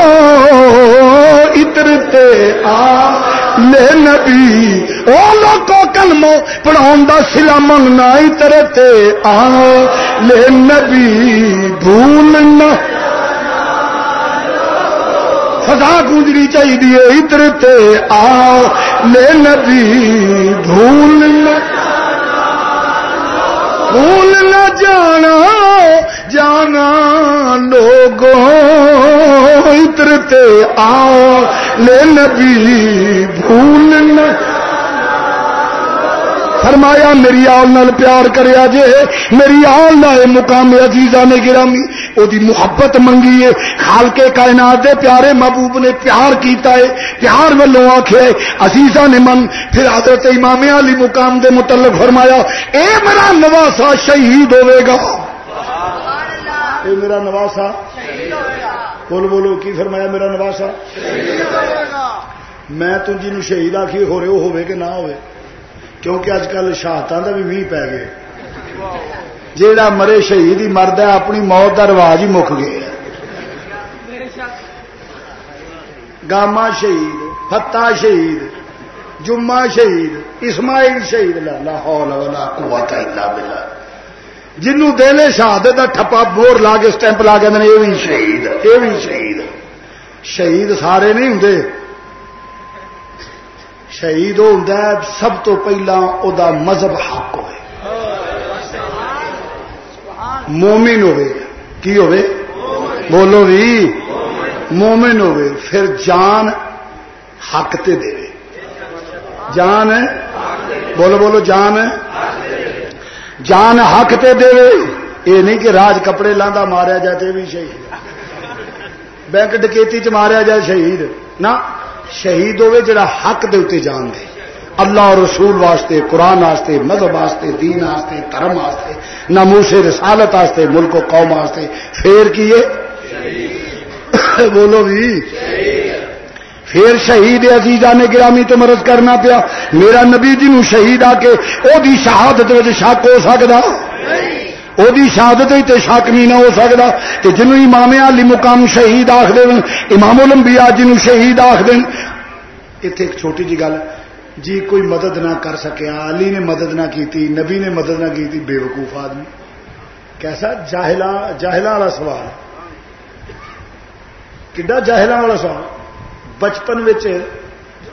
اتر تے آل لے نبی، او لوگو کلمو پڑھاؤں دا سلا منگنا اتر تے آل نبی بھولنا فضا گونجنی چاہیے ادھر تے آ لے نبی، بھول بھول نہ جانا جانا لوگوں ادھر تے لے نبی بھول نہ فرمایا میری آل نال پیار کریا جے میری آل نال مقام عزیزہ نے گرامی۔ او دی محبت منگی ہے خال کے کائنات دے پیارے محبوب نے پیار کیتا ہے۔ پیار ولوں آکھے عزیزہ نے من۔ پھر حضرت امام علی مقام دے متعلق فرمایا اے میرا نواسا شہید ہوے گا۔ اے میرا نواسا بول بولو؟ کی فرمایا میرا نواسا؟ میں تو جنوں شہید آخی ہو رہے ہو ہوئے کہ نہ کیونکہ اج کل شہادت کا بھی بھی پی گئے۔ جیڑا مرے شہید ہی مرد ہے، اپنی موت کا رواج ہی مک گئے۔ گاما شہید فتح شہید، جمعہ شہید، اسماعیل شہید، لا لاہور جنوں دلے شہادت کا ٹھپا بور لا کے سٹمپ لا کے یہ بھی شہید یہ بھی شہید شہید سارے نہیں ہوں شہید ہوتا ہے سب تو پہلا او دا مذہب حق ہوئے۔ مومن ہوئے۔ کی ہوئے؟ بولو بھی۔ مومن ہوئے۔ پھر جان حق تے دے۔ جان بولو بولو جان ہے؟ جان حق تے دے یہ نہیں کہ راج کپڑے لاندا ماریا جائے تو بھی شہید۔ بینک ڈکیتی چ ماریا جائے شہید۔ نہ شہید ہوے جڑا حق دے اتنے جان دے۔ اللہ اور رسول واسطے، قرآن واسطے، مذہب واسطے، دین واسطے، دھرم واسطے ناموس رسالت واسطے، ملک و قوم واسطے۔ پھر کیے؟ بولو بھی۔ پھر شہید عزیزا نے گرامی تو مرض کرنا پیا۔ میرا نبی جی نو شہید آ کے وہ شہادت شک ہو سکتا وہ شہادت شک نہیں نہ ہو سکتا کہ جنوب امام علی مقام شہید آخ دین امام الانبیاء جی جنوب شہید آخ دین اتنے ایک چھوٹی جی گل جی کوئی مدد نہ کر سکیا علی نے مدد نہ کی نبی نے مدد نہ کی بے وقوف آدمی۔ کیسا؟ جاہلا جاہلا والا سوال۔ کڈا جاہلا والا سوال؟ بچپن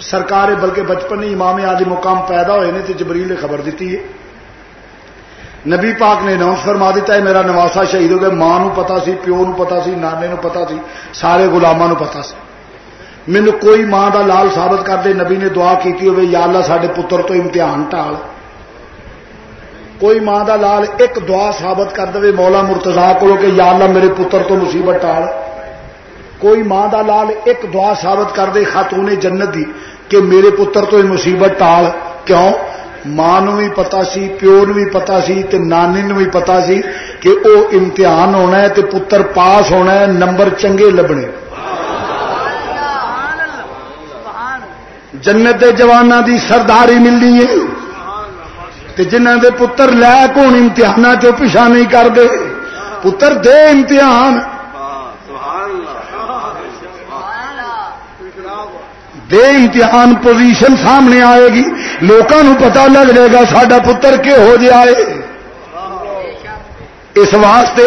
سرکار بلکہ بچپن ہی امام آدی مقام پیدا ہوئے نے تو جبریل نے خبر دیتی ہے۔ نبی پاک نے اناؤنس فرما دیتا ہے، میرا نواسا شہید ہو گیا، ماں نو پتا سی، پیو نو پتا سی، نانے نو پتا سی، سارے گلاموں پتا سی۔ مینو کوئی ماں دا لال ثابت کر دے، نبی نے دعا کی ہوئے یا اللہ سڈے پتر تو امتحان ٹال۔ کوئی ماں دا لال ایک دعا ثابت کر دے، مولا مرتضا کو کہ یا اللہ میرے پتر تو مصیبت ٹال۔ کوئی ماں دا لال ایک دعا ثابت کر دے خاتون جنت دی کہ میرے پتر تو مصیبت ٹال۔ کیوں؟ ماں نو بھی پتا سی، پیو نو بھی پتا سی تے نانی نو بھی پتا سی کہ او امتحان ہونا ہے تے پتر پاس ہونا ہے، نمبر چنگے لبنے۔ جنت جوانا دی سرداری ملنی ہے۔ جنہ دے پتر لے کون امتحان چو پیچھا نہیں کرتے پتر دے امتحان۔ دے امتحان پوزیشن سامنے آئے گی۔ لوگوں پتا لگ جائے گا سڈا پتر کہ ہو جائے اس واسطے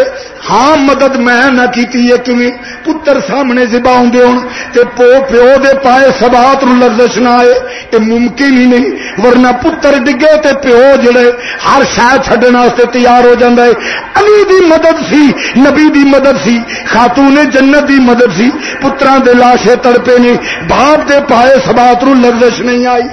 ہاں مدد میں نہ کیتی ہے کیویں پتر سامنے زبا ہوندے ہون تے پو پیو دے پائے سبات نو لرزش نہ آئے یہ ممکن ہی نہیں۔ ورنہ پتر ڈگے تے پیو جڑے ہر شہ چھڈن واسطے تیار ہو جاندا ہے۔ علی دی مدد سی، نبی دی مدد سی، خاتون جنت دی مدد سی، پتراں دے لاشے تڑپے نہیں باپ دے پائے سبات نو لرزش نہیں آئی۔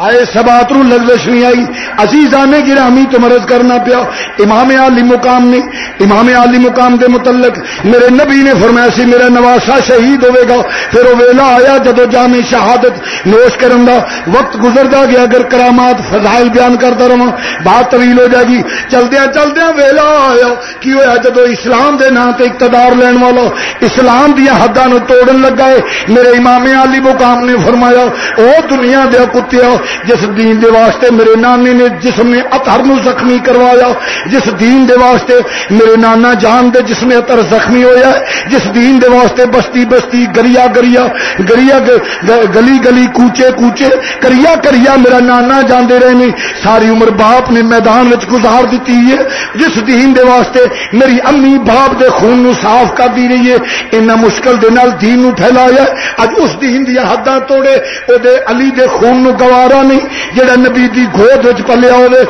پائے سبات رو لگزش نہیں آئی۔ عزیزان گرامی تو مرض کرنا پیا۔ امام علی مقام نے، امام علی مقام دے متعلق میرے نبی نے فرمایا سی، میرا نواسا شہید ہوئے گا۔ پھر وہ ویلا آیا جدو جامع شہادت نوش کرن دا۔ وقت گزرتا گیا، اگر کرامات فضائل بیان کرتا رہا بات طویل ہو جائے گی۔ چلدیا چلدیا ویلا آیا۔ کی ہوا جدو اسلام دے نام تے اقتدار لین والا اسلام دیا حداں توڑن لگا ہے، میرے امام علی مقام نے فرمایا، او دنیا دیا کتیا جس دین دے واسطے میرے نانے نے جسم نے اتر نو زخمی کروایا، جس دین دے واسطے میرے نانا جان دے جس میں اتر زخمی ہویا ہے، جس دین دے واسطے بستی بستی گریا گریا گریا گلی گلی کوچے کوچے کریا کریا میرا نانا جاندے رہے ساری عمر باپ نے میدان وچ گزار دیتی ہے۔ جس دین دے واسطے میری امی باپ دے خون نو صاف کر دی رہی ہے اتنا مشکل دے نال دین نو پھیلایا اج اس دین دیا حداں توڑے، او دے علی دے خون نو گوارا نہیں۔ جہاں نبی دی گود پلیا ہوے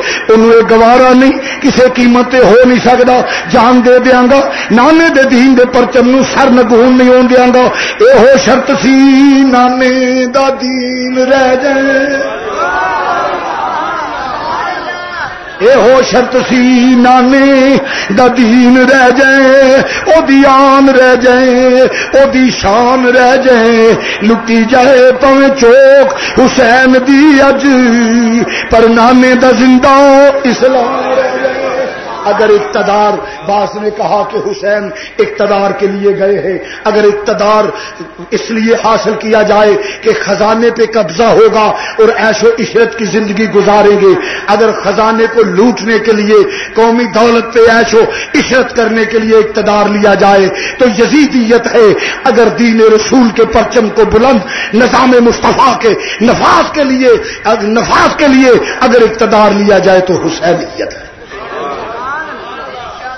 گوارا نہیں۔ کسی قیمت ہو نہیں سکتا جان دے دیا گا، نانے دے دین دے پرچم نو سر نگون نہیں آن دیا گا۔ یہ شرط سی، نانے دا دین رہ جائے۔ ہو شرط سی نانے دا دین رہ جائے او دی آن رہ جائے او دی شان رہ جائے لٹی جائے پویں چوک حسین دی اج پر نانے دا زندہ اسلام رہ جائے اگر اقتدار باس نے کہا کہ حسین اقتدار کے لیے گئے ہیں، اگر اقتدار اس لیے حاصل کیا جائے کہ خزانے پہ قبضہ ہوگا اور ایش و عشرت کی زندگی گزاریں گے، اگر خزانے کو لوٹنے کے لیے، قومی دولت پہ ایش و عشرت کرنے کے لیے اقتدار لیا جائے، تو یزیدیت ہے اگر دین رسول کے پرچم کو بلند نظام مصطفیٰ کے نفاذ کے لیے، نفاذ کے لیے اگر اقتدار لیا جائے تو حسینیت ہے۔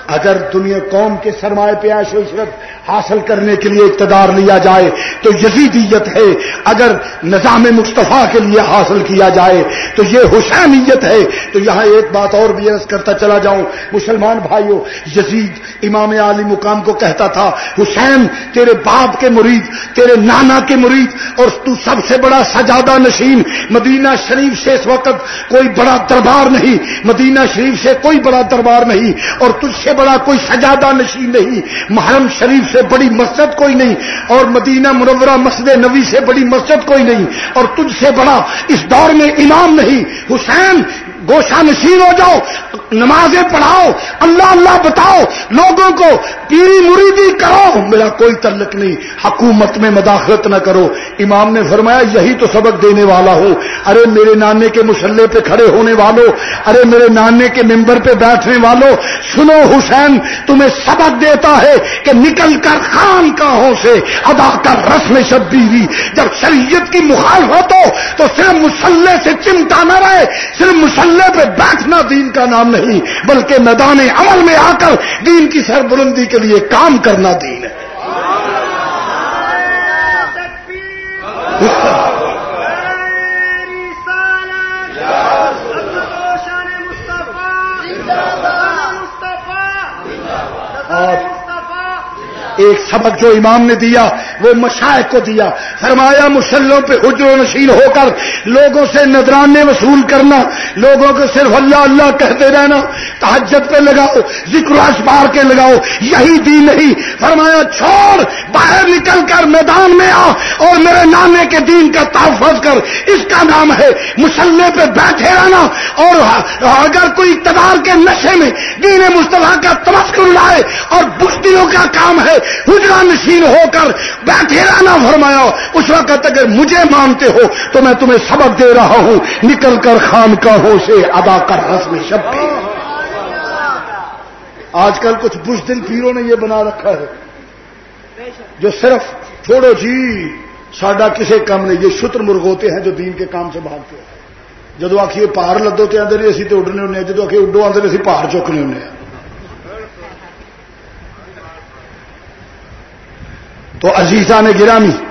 اگر دنیا قوم کے سرمایہ پہ عیش و عشرت حاصل کرنے کے لیے اقتدار لیا جائے تو یزیدیت ہے۔ اگر نظام مصطفیٰ کے لیے حاصل کیا جائے تو یہ حسینیت ہے۔ تو یہاں ایک بات اور بھی عرض کرتا چلا جاؤں۔ مسلمان بھائیوں یزید امام علی مقام کو کہتا تھا، حسین تیرے باپ کے مرید، تیرے نانا کے مرید، اور تو سب سے بڑا سجادہ نشین۔ مدینہ شریف سے اس وقت کوئی بڑا دربار نہیں۔ مدینہ شریف سے کوئی بڑا دربار نہیں۔ اور تجھ سے بڑا کوئی سجادہ نشین نہیں، محرم شریف سے بڑی مسجد کوئی نہیں، اور مدینہ منورہ مسجد نبی سے بڑی مسجد کوئی نہیں، اور تجھ سے بڑا اس دور میں امام نہیں، حسین گوشہ نشین ہو جاؤ، نمازیں پڑھاؤ، اللہ اللہ بتاؤ، لوگوں کو پیری مریدی کرو میرا کوئی تعلق نہیں، حکومت میں مداخلت نہ کرو۔ امام نے فرمایا، یہی تو سبق دینے والا ہوں۔ ارے میرے نانے کے مسلح پہ کھڑے ہونے والوں، ارے میرے نانے کے ممبر پہ بیٹھنے والوں، سنو حسین، تمہیں سبق دیتا ہے کہ نکل کر خان کاہوں سے ادا کر رسم شبیری جب شریعت کی مخالفت ہو تو صرف مسلح سے چمٹا نہ رہے، صرف مسلح پہ بیٹھنا دین کا نام نہیں بلکہ میدان عمل میں آ کر دین کی سر بلندی کے لیے کام کرنا دین ہے۔ ایک سبق جو امام نے دیا، وہ مشائق کو دیا۔ فرمایا مسلوں پہ حجر و نشین ہو کر لوگوں سے نذرانے وصول کرنا، لوگوں کو صرف اللہ اللہ کہتے رہنا۔ تحجت پہ لگاؤ، ذکر اشبار کے لگاؤ، یہی دین نہیں۔ فرمایا، چھوڑ، باہر نکل کر میدان میں آ اور میرے نانے کے دین کا تحفظ کر۔ اس کا نام ہے مسلح پہ بیٹھے رہنا۔ اور اگر کوئی اقتدار کے نشے میں دین مصطفیٰ کا تمسکر لائے اور بستیوں کا کام ہے حجرا نشین ہو کر بیٹھے رہنا فرمایا، اس وقت اگر مجھے مانتے ہو تو میں تمہیں سبق دے رہا ہوں، نکل کر خان کا ہو سے ادا کر رسم شب بھی آج کل کچھ بزدل پیروں نے یہ بنا رکھا ہے، جو صرف چھوڑو جی ساڈا کسی کام نہیں، یہ شتر مرغ ہوتے ہیں جو دین کے کام سے بھاگتے ہیں۔ جدو آخیے پہاڑ لدو تو آدھے اسی تو اڈنے ہونے جدو آخیے اڈو آدھے اسی پہاڑ چکنے ہونے ہیں۔ تو عزیزہ نے گرامی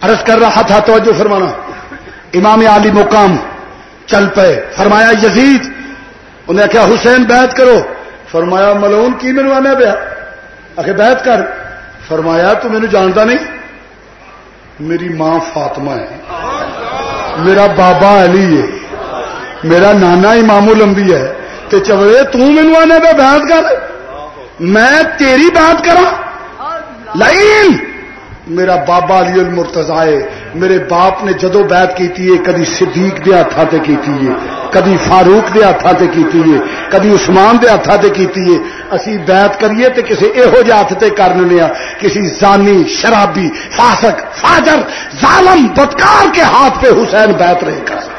عرض کر رہا تھا توجہ فرمانا۔ امام علی مقام چل پے فرمایا، یزید، انہیں کیا حسین، بیعت کرو۔ فرمایا ملون کی مینو آنا پیا آخر بیعت کر۔ فرمایا، تو مینو جانتا نہیں۔ میری ماں فاطمہ ہے۔ میرا بابا علی ہے۔ میرا نانا امام لمبی ہے۔ تو چوڑے تینو آنے پہ بیعت کر۔ میں تیری بات کرا لائن میرا بابا علی المرتضائے میرے باپ نے جدو بیعت کی کدی صدیق دے ہاتھا تے کی کدی فاروق دے ہاتھا تے کی کدی عثمان دے ہاتھا تے کی اسی بیعت کریے تے کسی یہو جہ ہاتھ تے کرنے ہاں۔ کسی زانی، شرابی، فاسق، فاجر، ظالم، بدکار کے ہاتھ پہ حسین بیعت رہے کر۔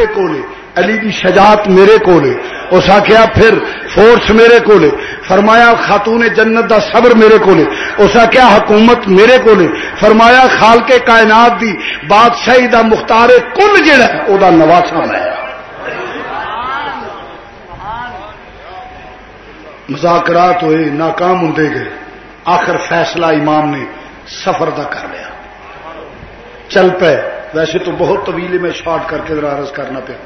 کولے، علی کی شجاعت میرے کولے۔ اس آخیا پھر فورس میرے کولے۔ فرمایا، خاتون جنت دا صبر میرے کولے۔ اس آخیا حکومت میرے کولے۔ فرمایا خال کے کائنات دی بادشاہی دا مختار کل جڑا ہے وہ نواسا میں مذاکرات ہوئے، ناکام ہوں گئے۔ آخر فیصلہ امام نے سفر کا کر لیا۔ چل پے۔ ویسے تو بہت طویل میں شارٹ کر کے عرض کرنا پیا۔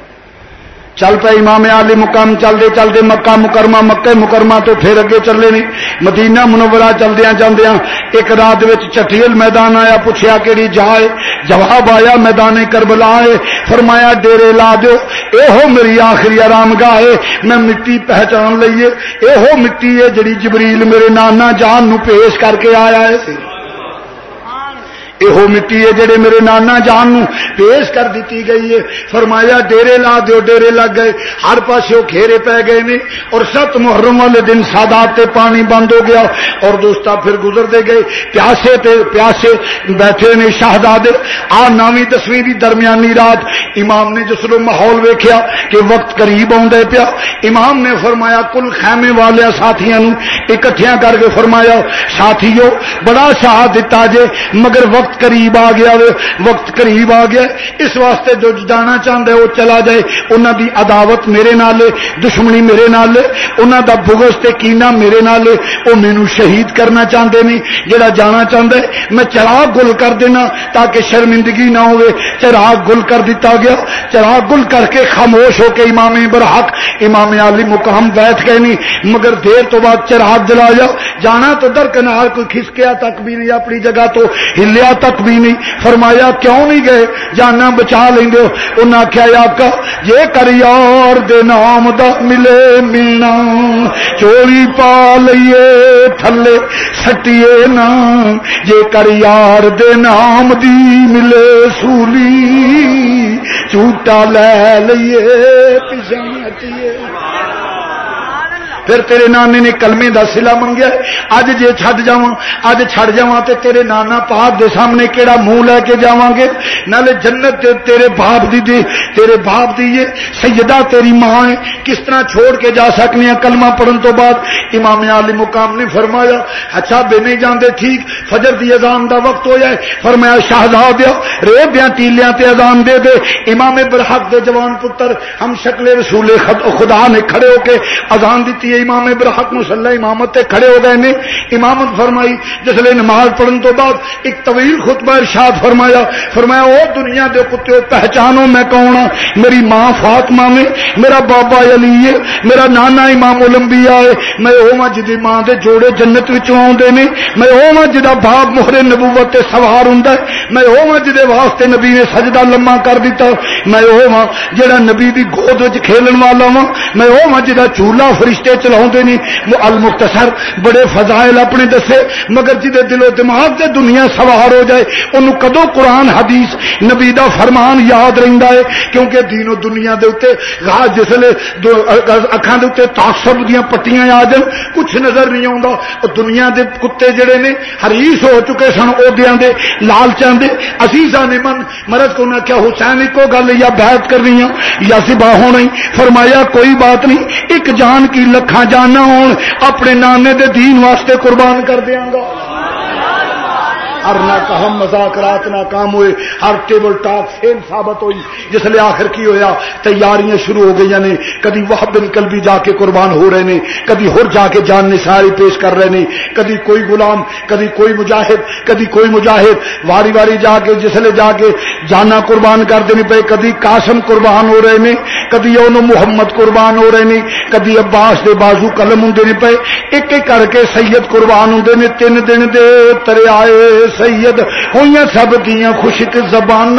چل پہ امام علی مقام، چلتے چلتے، مکہ مکرمہ مکہ مکرمہ تو پھر اگے چلے نہیں۔ مدینہ منورا چلدیا چلدیا ایک رات چٹیل میدان آیا پوچھا کہڑی جائے؟ جواب آیا میدان کربلا ہے۔ فرمایا ڈیرے لا دو یہ میری آخری آرام گاہ ہے۔ میں مٹی پہچان لیے یہ مٹی ہے جڑی جبریل میرے نانا جان نو پیش کر کے آیا ہے۔ یہ مٹی ہے جڑے میرے نانا جان نو پیش کر دیتی گئی ہے فرمایا ڈیرے لا دیو ڈیرے لگ گئے ہر پاس گھیرے پی گئے نے اور ست محرم والے دن سادات تے پانی بند ہو گیا اور دوستا پھر گزرتے گئے پیاسے تے پیاسے بیٹھے نے شہزادے آ نویں دسویں درمیانی رات امام نے جس لو ماحول ویکیا کہ وقت قریب آدھے پیا امام نے فرمایا کل خیمے والے ساتھیاں اکٹھیاں کر کے فرمایا ساتھیو بڑا شاہ دتا جے مگر وقت وقت قریب آ گیا وقت قریب آ گیا۔ اس واسطے جو جانا چاہتا ہے وہ چلا جائے۔ انہوں دی عداوت میرے نال دشمنی میرے نال انہوں دا بغض تے کینا میرے نال وہ مینو شہید کرنا چاہتے نہیں جڑا جانا چاہتا ہے، میں چراغ گل کر دینا تاکہ شرمندگی نہ ہوئے چراغ گل کر دیتا گیا۔ چراغ گل کر کے خاموش ہو کے امام برحق امام علی مقام بیٹھ گئے نہیں مگر دیر تو بعد چراغ جلایا۔ جانا تو در کنار کوئی کھسکیا تک بھی نہیں اپنی جگہ تو ہلیا تک بھی نہیں۔ فرمایا، کیوں نہیں گئے؟ جانا بچا لیں گے انہیں آخیا آکا جے کر یار دے نام دا ملے ملنا۔ چوری پا لیے تھلے سٹیے نا۔ جے کر یار دے نام دی ملے سولی۔ جھوٹا لے لیے پیچھے ہٹیے پھر تیرے نانے نے کلمے دا سلا منگیا اج جے چھڈ جاواں اج چھڈ جاواں تے تیرے نانا پاک دے سامنے کیڑا منہ لے کے جاواں گے۔ نالے جنت تے تیرے باپ دی دی تیرے باپ دی یہ سیدہ تیری ماں ہے کس طرح چھوڑ کے جا سکنے ہیں کلمہ پڑھن تو بعد؟ امام علی مقام نے فرمایا اچھا بے نہیں جاندے، ٹھیک۔ فجر دی اذان دا وقت ہو جائے فرمایا شہزاد ریبیاں، تیلیاں تے اذان دے دے۔ امام برحق دے جوان پتر، ہم شکل رسول خدا نے کھڑے ہو کے اذان دیتی ہے۔ امام برحق مسلح امامت تے کھڑے ہو گئے نے، امامت فرمائی جسلے نماز پڑھن تو بعد ایک طویل خطبہ ارشاد فرمایا فرمایا، او دنیا دے کتے پہچانو میں کون ہوں میری ماں فاطمہ میں میرا بابا علی ہے، میرا نانا امام الانبیاء ہے، میں او ماں جدی ماں دے جوڑے جنت وچوں آوندے نے، میں او ماں جدا باپ مہر نبوت تے سوار ہوندا ہے، میں او ماں جدے واسطے نبی نے سجدہ لمما کر دیتا میں او ماں جڑا نبی دی گود وچ کھیلن والا ہوں میں او ماں جدا چولا فرشتے چلا نہیں۔ المختصر بڑے فضائل اپنے دسے، مگر جی دل و دماغ سے دنیا سوار ہو جائے ان کدو قرآن، حدیث، نبی دا فرمان یاد رہتا ہے؟ کیونکہ دین و دنیا دے اتنے جسے اکھان دے تاسب دیا پٹیاں آ جان کچھ نظر نہیں آتا دنیا دے کتے جڑے نے ہریس ہو چکے سن عہدیاں دے لالچاں دے۔ عزیزاں نے من مرد کو نہ کیا، حسین ایک گل یا بیعت کر رہی ہوں یا سبا ہونا فرمایا، کوئی بات نہیں، ایک جان کی لکھاں جانا ہون اپنے نانے دے دین واسطے قربان کر دیاں گا۔ ہر ناکام مذاکرات ناکام ہوئے، ہر ٹیبل ٹاک فیل ثابت ہوئی، جس لیے آخر کی ہویا، تیاریاں شروع ہو گئی نے کدی وہ بن کل بھی جا کے قربان ہو رہے نے، کدی ہر جا کے جان نثاری پیش کر رہے نے، کدی کوئی غلام، کدی کوئی مجاہد، کدی کوئی مجاہد، واری واری جا کے، جس لیے جا کے جانا قربان کر دینی پہ کدی قاسم قربان ہو رہے نے، کدی اون محمد قربان ہو رہے نے، کدی عباس دے بازو قلم ہوں پے ایک ایک کر کے سید قربان ہوں نے تین دن دے ترے آئے سید ہوئی سب دیا خوشک زبان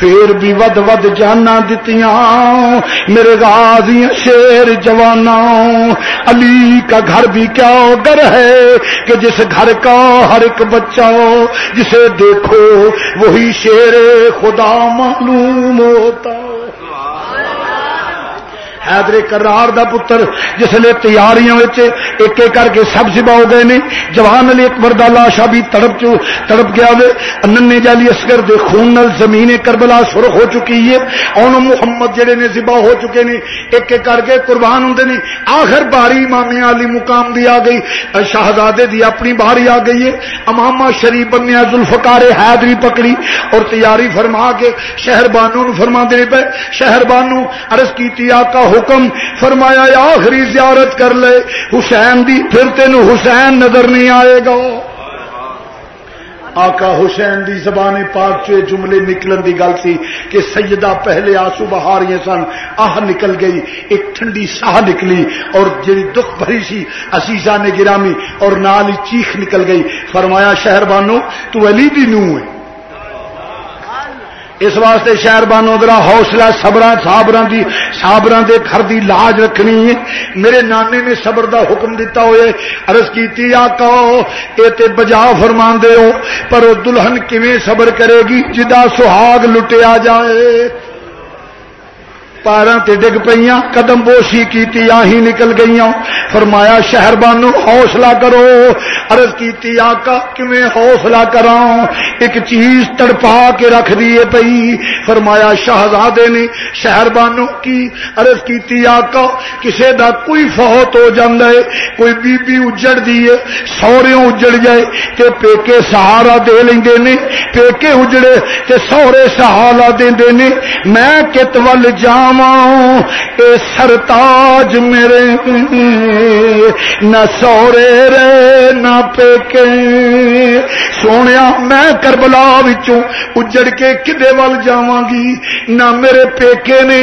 پھر بھی ود ود جانا دتیاں، میرے غازی شیر جوانا علی کا گھر بھی کیا گر ہے کہ جس گھر کا ہر ایک بچہ جسے دیکھو، وہی شیر خدا معلوم ہوتا۔ حیدر کرار دا پتر، جس لیے تیاریاں ایک ایک کر کے سب سبا ہو گئے نے۔ جوان علی اکبر دا لاشا بھی تڑپ چو، تڑپ گیا وے۔ ننے جالی جی اسکر دے خون نل زمین کربلا سرخ ہو چکی ہے۔ اون محمد جڑے نے ذبح ہو چکے نے ایک ایک کر کے قربان ہوندے نے۔ آخر باری امام علی مقام دی آ گئی۔ شہزادے دی اپنی باری آ گئی ہے۔ امامہ شریف بنیا ذوالفقار حیدری پکڑی۔ اور تیاری فرما کے شہر بانو فرما دے پہ شہر بانو عرض کی آقا ہو حکم فرمایا آخری زیارت کر لے۔ حسین دی، پھر تین حسین نظر نہیں آئے گا۔ آقا حسین دی زبان پاک چوئے جملے نکلن دی گل سی کہ سیدہ پہلے آسو بہاریاں سن، آہ نکل گئی، ایک ٹھنڈی ساہ نکلی اور جی دکھ بھری سی عزیزہ نے گرامی اور نالی چیخ نکل گئی۔ فرمایا شہر بانو تو علی دی نو ہے۔ اس واسطے شہر بانو درا حوصلہ سبر دی صابر دے گھر دی لاج رکھنی۔ ہے میرے نانے نے صبر دا حکم دیتا ہوئے، عرض کیتی آقا اے تے بجا فرمان دے ہو پر دلہن کیویں صبر کرے گی جدا سہاگ لٹیا جائے؟ پارا ڈگ پہ قدم بوشی کی آہی نکل گئی فرمایا شہر بانو حوصلہ کرو عرض کی آقا کمیں حوصلہ کرا ایک چیز تڑپا کے رکھ دیے پئی فرمایا شہزادے نے شہر بانو کی عرض کی آقا کسے دا کوئی فوت ہو جائے کوئی بی بی اجڑ دیے سورے اجڑ جائے تے پیکے سہارا دے لیں نے پیکے اجڑے تے سورے سہارا دے نے میں کت ول جام اے سرتاج میرے، نہ سورے رے، نہ پیکے سونے میں کربلا اجڑ کے کدے ول جا گی نہ میرے پیکے نے،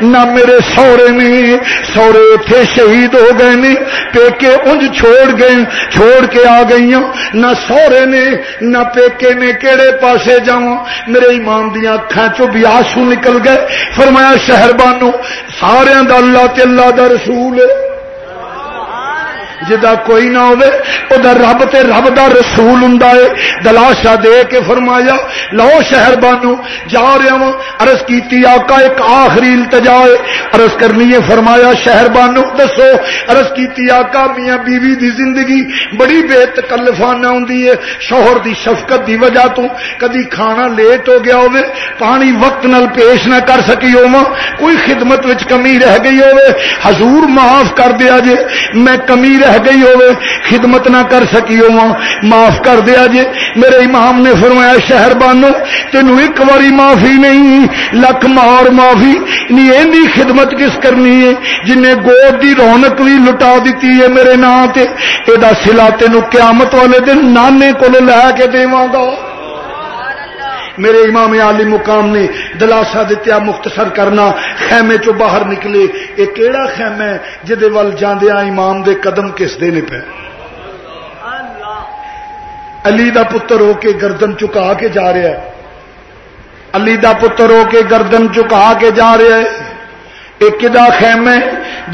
نہ میرے سورے نے۔ سورے اتے شہید ہو گئے نے پیکے انج چھوڑ گئے، چھوڑ کے آ گئی نہ سورے نے، نہ پیکے نے کہڑے پاسے جا میرے ایمان دیا اکھان چو بھی آسو نکل گئے؟ فرمایا، شہر مہربانو سارے دا اللہ تے اللہ دا رسول ہے۔ جدا کوئی نہ ہوے او دا رب تے رب دا رسول ہوندا ہے۔ دلاشا دے کے فرمایا، لو شہر بانو، جا رہا ہوں عرض کیتی، آقا ایک آخری التجا ہے۔ عرض کرنی ہے، فرمایا، شہر بانو، دسو۔ عرض کیتی، آقا، میاں بیوی دی زندگی بڑی بے تکلفانہ ہوندی ہے۔ شوہر دی شفقت دی وجہ تو کدی کھانا لیٹ ہو گیا ہوے پانی وقت نال پیش نہ کر سکی ہوواں۔ کوئی خدمت وچ کمی رہ گئی ہوے حضور معاف کر دیا جے۔ میں کمی رہ رہ گئی ہوئے خدمت نہ کر سکی ہو معاف کر دیا جی۔ میرے امام نے فرمایا شہر بانو تینوں ایک باری معافی نہیں۔ لکھ مار معافی۔ نہیں خدمت کس کرنی ہے؟ جن گود کی رونق بھی لٹا دیتی ہے میرے نام سے یہ سلا تین قیامت والے دن نانے کو لے کے دے گا۔ میرے امام عالی مقام نے دلاسا دتیا مختصر کرنا، خیمے چو باہر نکلے۔ یہ کہڑا خیمہ ہے جہد ول جاندیا امام دے قدم کس دے پہ علی دا پتر ہو کے گردن چکا کے جا رہا ہے۔ علی دا پتر ہو کے گردن چکا کے جا رہا ہے۔ ایک دا خیمے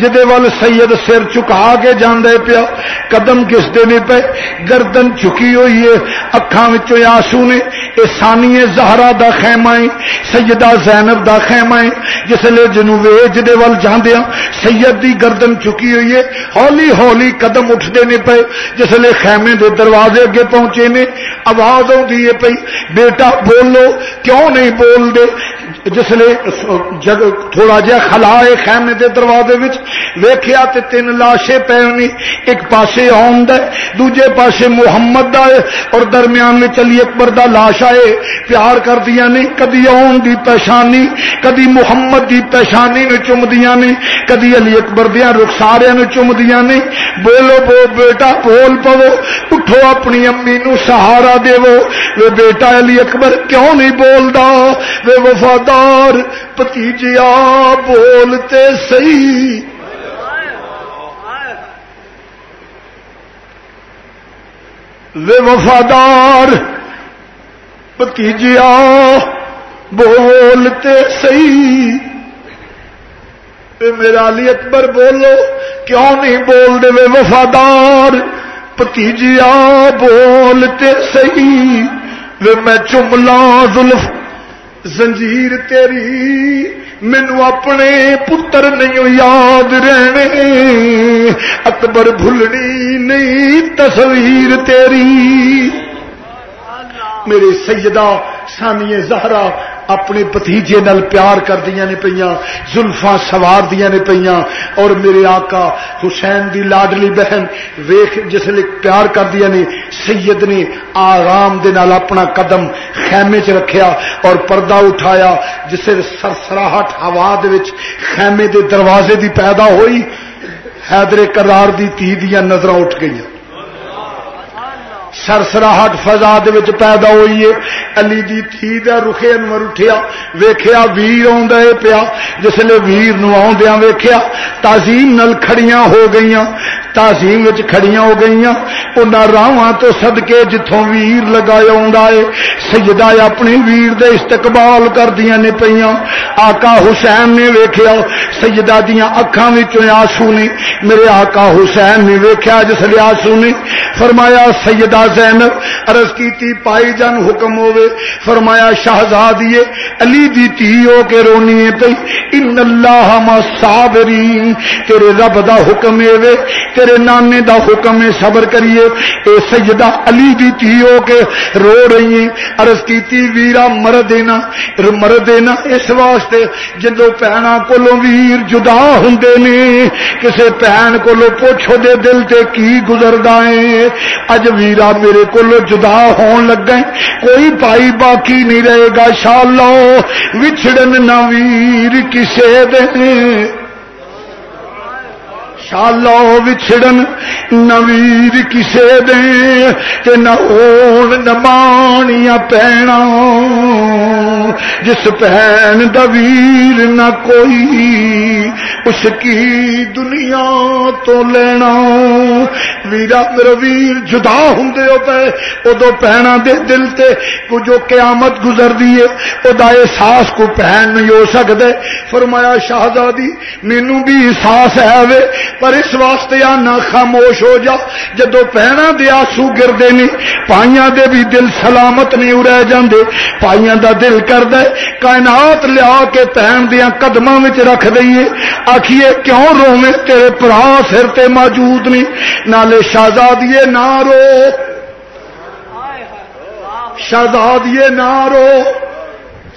جدے وال سید سر چکا کے جاندے پیا، قدم کس دے پہ گردن چکی ہوئی ہے، اکھاں وچوں آنسو نے، اے سانی زہرا دا خیمہ ہے سیدہ زینب دا خیمہ ہے جس لے جنوبے جدے وال جاندے سید دی گردن چکی ہوئی ہے، ہولی ہولی قدم اٹھ دے پے، جس لے خیمے دے دروازے اگے پہنچے نے، آواز آئی ہے پی بیٹا بولو، کیوں نہیں بول دے جس نے جگ تھوڑا جہا خلا ہے خیمے دے دروازے ویخیا تے تین لاشے پی ایک پاسے آمد ہے، دوجے پاسے محمد دا ہے، اور درمیان میں چلی اکبر دا لاش آئے۔ پیار کر دیا نے کدی آن دی پہچانی کدی محمد دی پہچانی نے چم دیا نے کدی علی اکبر دیا رخسارے نے چم دیا نے بولو بو بیٹا، بول پو اٹھو اپنی امی نو سہارا دے وہ بیٹا علی اکبر کیوں نہیں بولتا وہ وفادار وفادار پتیجیا بولتے سی وے وفادار پتیجیا بولتے سی میرا علی اکبر بولو، کیوں نہیں بول دے وے وفادار؟ پتیجیا بولتے سی وے میں چملا زلف زنجیر تیری مینو اپنے پتر نہیں یاد رہنے۔ اکبر بھولنی نہیں، تصویر تیری۔ میرے سیدہ سامی زہرا اپنے بتیجے نال پیار کر دیا نے پہ زلفا سوار دیا نے پہ اور میرے آقا حسین دی لاڈلی بہن ویخ جس نے پیار کر دیا نے، سید نے آرام دے نال اپنا قدم خیمے چ رکھیا اور پردہ اٹھایا جسے سرسراہٹ ہوا دے خیمے دے دروازے دی پیدا ہوئی، حیدر کرار دی تی دیا نظر اٹھ گئی سرسراہٹ فضا پیدا ہوئی ہے۔ علی دی تھی دا رخے انور اٹھیا، ویکھیا ویر آ پیا۔ جسے ویر نو آدیا ویکھیا، تعظیم نل کھڑیاں ہو گئیاں، تعظیم وچ کھڑیاں ہو گئیاں۔ انہاں راواں تو صدقے جتھوں ویر لگایا ہوندا ہے، سیدہ اپنی ویر دے استقبال کردیاں نے پیاں آقا حسین نے ویکھیا، سیدہ دیاں اکھاں وچوں آنسو نے، میرے آقا حسین نے ویکھیا جس لے آنسو نے۔ فرمایا، سیدہ زینب عرض کیتی، پائی جان حکم ہوے فرمایا، شہزادی علی دی تھی ہو کے رونی ہے پئی ان اللہ ما صابرین، تیرے رب دا حکم ہے وے۔ تیرے نانے دا حکم ہے، صبر کریے۔ اے سیدہ علی دی تھی ہو کے رو رہی ہیں۔ عرض کیتی، ویرا مر دینا مر دینا اس واسطے جدو بھنا کولو ویر جدا ہوندے نے، کسے بہن کولو پوچھو دے دل تے کی گزردا ہے۔ اج ویرا میرے کو جدا ہون لگ گئے کوئی پائی باقی نہیں رہے گا شالو وچھڑن نہ ویر کسے دے شالو بچھڑن نویر کسے دیں کہ نہ اون نمانیاں پینا جس پہن دویر نہ کوئی اس کی دنیا تو لینا ویرا میرا ویر جدا ہوں ہو پے ادو پہنا دے دل تے کو جو قیامت گزر دیے ادا احساس کو پہن نہیں ہو سکتے فرمایا شہزادی مینو بھی احساس ہے وے پر اس واسطے آنا خاموش ہو جا۔ جدو پہنا دیا سو گردے نے، پائیاں دے بھی دل سلامت نہیں رہ جاندے۔ پائیاں دا دل کر دے کائنات لیا کے پہن دیا قدم رکھ دئیے۔ آخیے کیوں رو تیرے پرا سر تے موجود نہیں۔ نالے شہزادیے نہ رو۔ شہزادیے نہ رو۔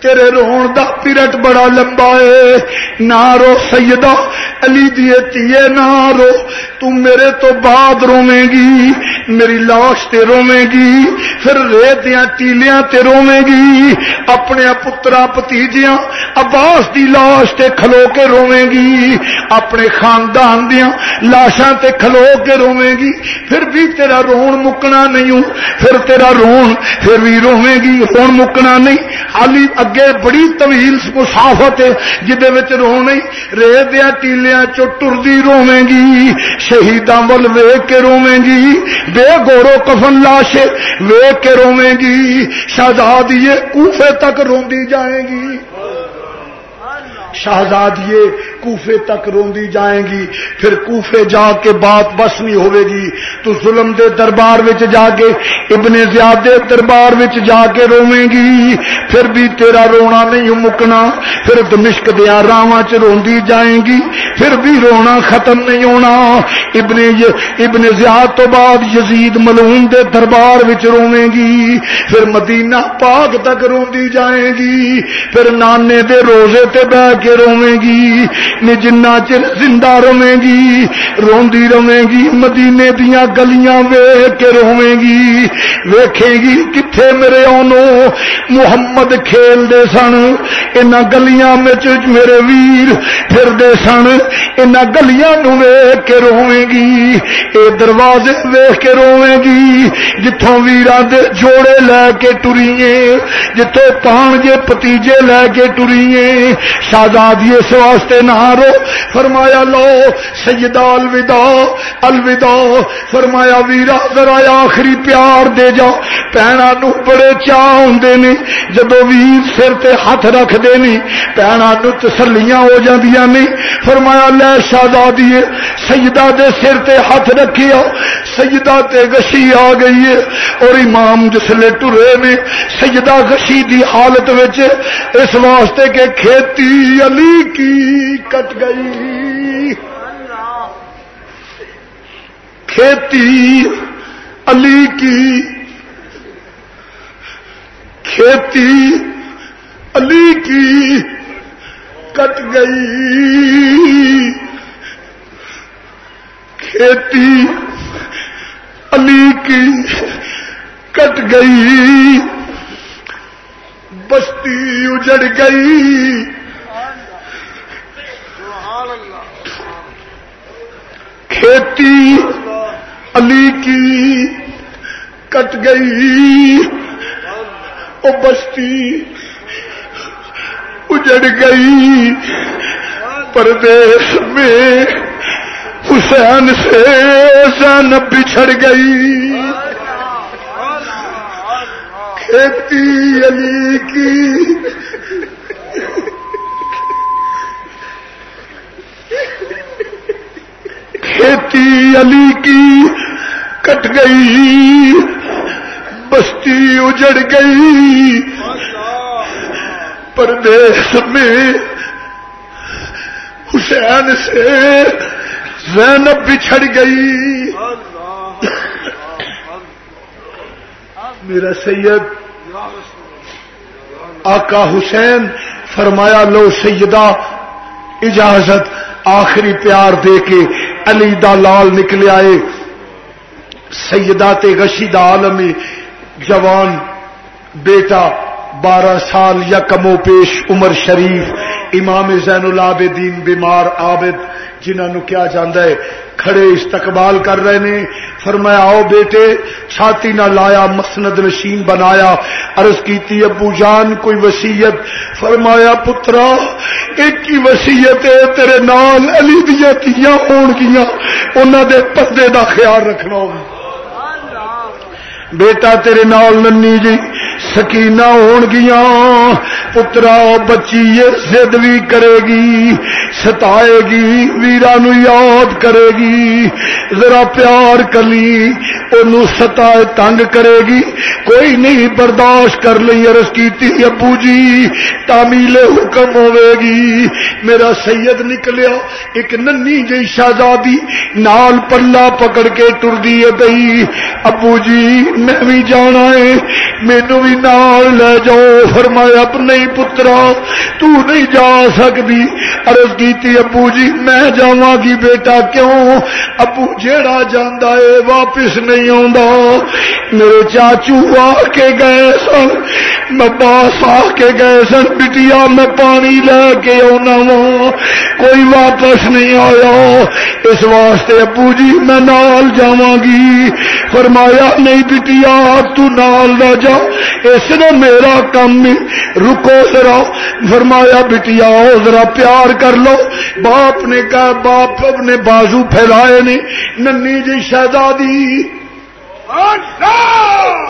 تیرے رون دا پیرٹ بڑا لمبا ہے۔ نہ رو سیدہ علی دیے تیے نہ رو۔ تم میرے تو بعد رویں گی، میری لاش تے رویں گی، پھر ریتیاں ٹیلیاں تے رویں گی۔ اپنے پترا پتیجیاں عباس دی لاش تے کھلو کے رویں گی۔ اپنے خاندان دیا لاشاں تے کھلو کے رویں گی۔ پھر بھی تیرا رون مکنا نہیں ہوں، پھر تیرا رون پھر بھی رویں گی رون مکنا نہیں۔ حالی اگے بڑی طویل مسافت جہد رونے ریت دیا ٹیلیاں چو ٹردی رویں گی شہیداں ول ویگ کے رویں گی بے گورو کفن لاشے ویگ کے رویں گی شہزادی کوفے تک روندی جائیں گی شہزادیے کوفے تک روندی جائیں گی، پھر کوفے جا کے بات بس نہیں ہوئے گی۔ تو ظلم دے دربار وچ جا کے، ابن زیاد دے دربار وچ جا کے رویں گی۔ پھر بھی تیرا رونا نہیں مکنا، پھر دمشق دیا راواں چ روندی جائیں گی۔ پھر بھی رونا ختم نہیں ہونا۔ ابن ابن زیاد تو بعد یزید ملون دے دربار وچ رویں گی، پھر مدینہ پاک تک روندی جائیں گی، پھر نانے دے روزے تے بہ کے رویں گی نے چر زندہ رویں گی، روندی رویں گی، مدینے دیا گلیاں ویخ کے رویں گی۔ ویکھے گی کتھے میرے اونو؟ محمد کھیل دے سن ان گلیاں میں میرے ویر پھر دے سن۔ ان گلیاں نو ویخ کے رویں گی، اے دروازے ویخ کے رویں گی جتوں ویرا دے جوڑے لے کے ٹریے جتوں پانجے پتیجے لے کے ٹریے شہزادی اس واسطے نہ رو، فرمایا لو، سیدہ الوداع الوداع، فرمایا ویرا ذرا آخری پیار دے جا۔ پینا نو بڑے چاہ ہوندے نے جدو ویر سر تے ہاتھ رکھ دے نے پینا نو تسلیاں ہو جاندیاں نے۔ فرمایا لے شہزادی سیدہ دے سر تے ہاتھ رکھیا، سیدہ تے گشی آ گئی ہے۔ اور امام جسلے ٹرے نے سیدہ گشی دی حالت وچ، اس واسطے کہ کھیتی علی کی کٹ گئی۔ کھیتی علی کی، کھیتی علی کی۔ کٹ گئی۔ کھیتی علی کی کٹ گئی۔ بستی اجڑ گئی۔ کھیتی علی کی کٹ گئی۔ وہ بستی اجڑ گئی۔ پردیش میں حسین سے زینب بچھڑ گئی۔ کھیتی علی کی؟ کھیتی علی کی؟ کٹ گئی۔ بستی اجڑ گئی۔ پردیش میں حسین سے زینب بچھڑ گئی۔ میرا سید، آقا حسین فرمایا، لو سیدہ، اجازت، آخری پیار دے کے علی دا لال نکلے آئے۔ سیدہ تے غشید عالم جوان بیٹا بارہ سال یا کمو پیش عمر شریف امام زین العابدین بیمار عابد جنہوں کیا جانا ہے، کھڑے استقبال کر رہے نے۔ فرمایا، آؤ بیٹے، چھاتی نہ لایا، مسند نشین بنایا۔ عرض کیتی، ابو جان، کوئی وسیعت فرمایا، پترا، ایک ہی وسیعت ہے، تیرے نال علی دیا تیاں ہون گیا انہوں دے پردے دا خیال رکھنا ہوگا۔ بیٹا، تیرے نال ننی جی سکینہ ہون گیا پترا بچی زد بھی کرے گی، ستائے گی ویرا نو یاد کرے گی۔ ذرا پیار کلی ان ستائے تنگ کرے گی۔ کوئی نہیں برداشت کر لی عرض کی ابو جی تعمیل حکم ہوے گی۔ میرا سید نکلیا، ایک ننی جی شہزادی نال پلا پکڑ کے ٹر دیے بئی۔ ابو جی میں بھی جانا ہے مینو بھی نال لے جاؤ فرمایا اب نہیں پترا تو نہیں جا سکتی ارض کی ابو جی میں جا گی بیٹا کیوں ابو جیڑا جانا ہے واپس نہیں آتا میرے چاچو آ کے گئے سن میں باس آ کے گئے سن بٹیا میں پانی لے کے آنا وا کوئی واپس نہیں آیا اس واسطے ابو جی میں نال جا گی فرمایا نہیں بٹیا تو نال نہ جا اس نے میرا کام رکو ذرا۔ فرمایا بٹیا ذرا پیار کر لو۔ باپ نے کہا، باپ نے بازو پھیلائے نے ننی جی شہزادی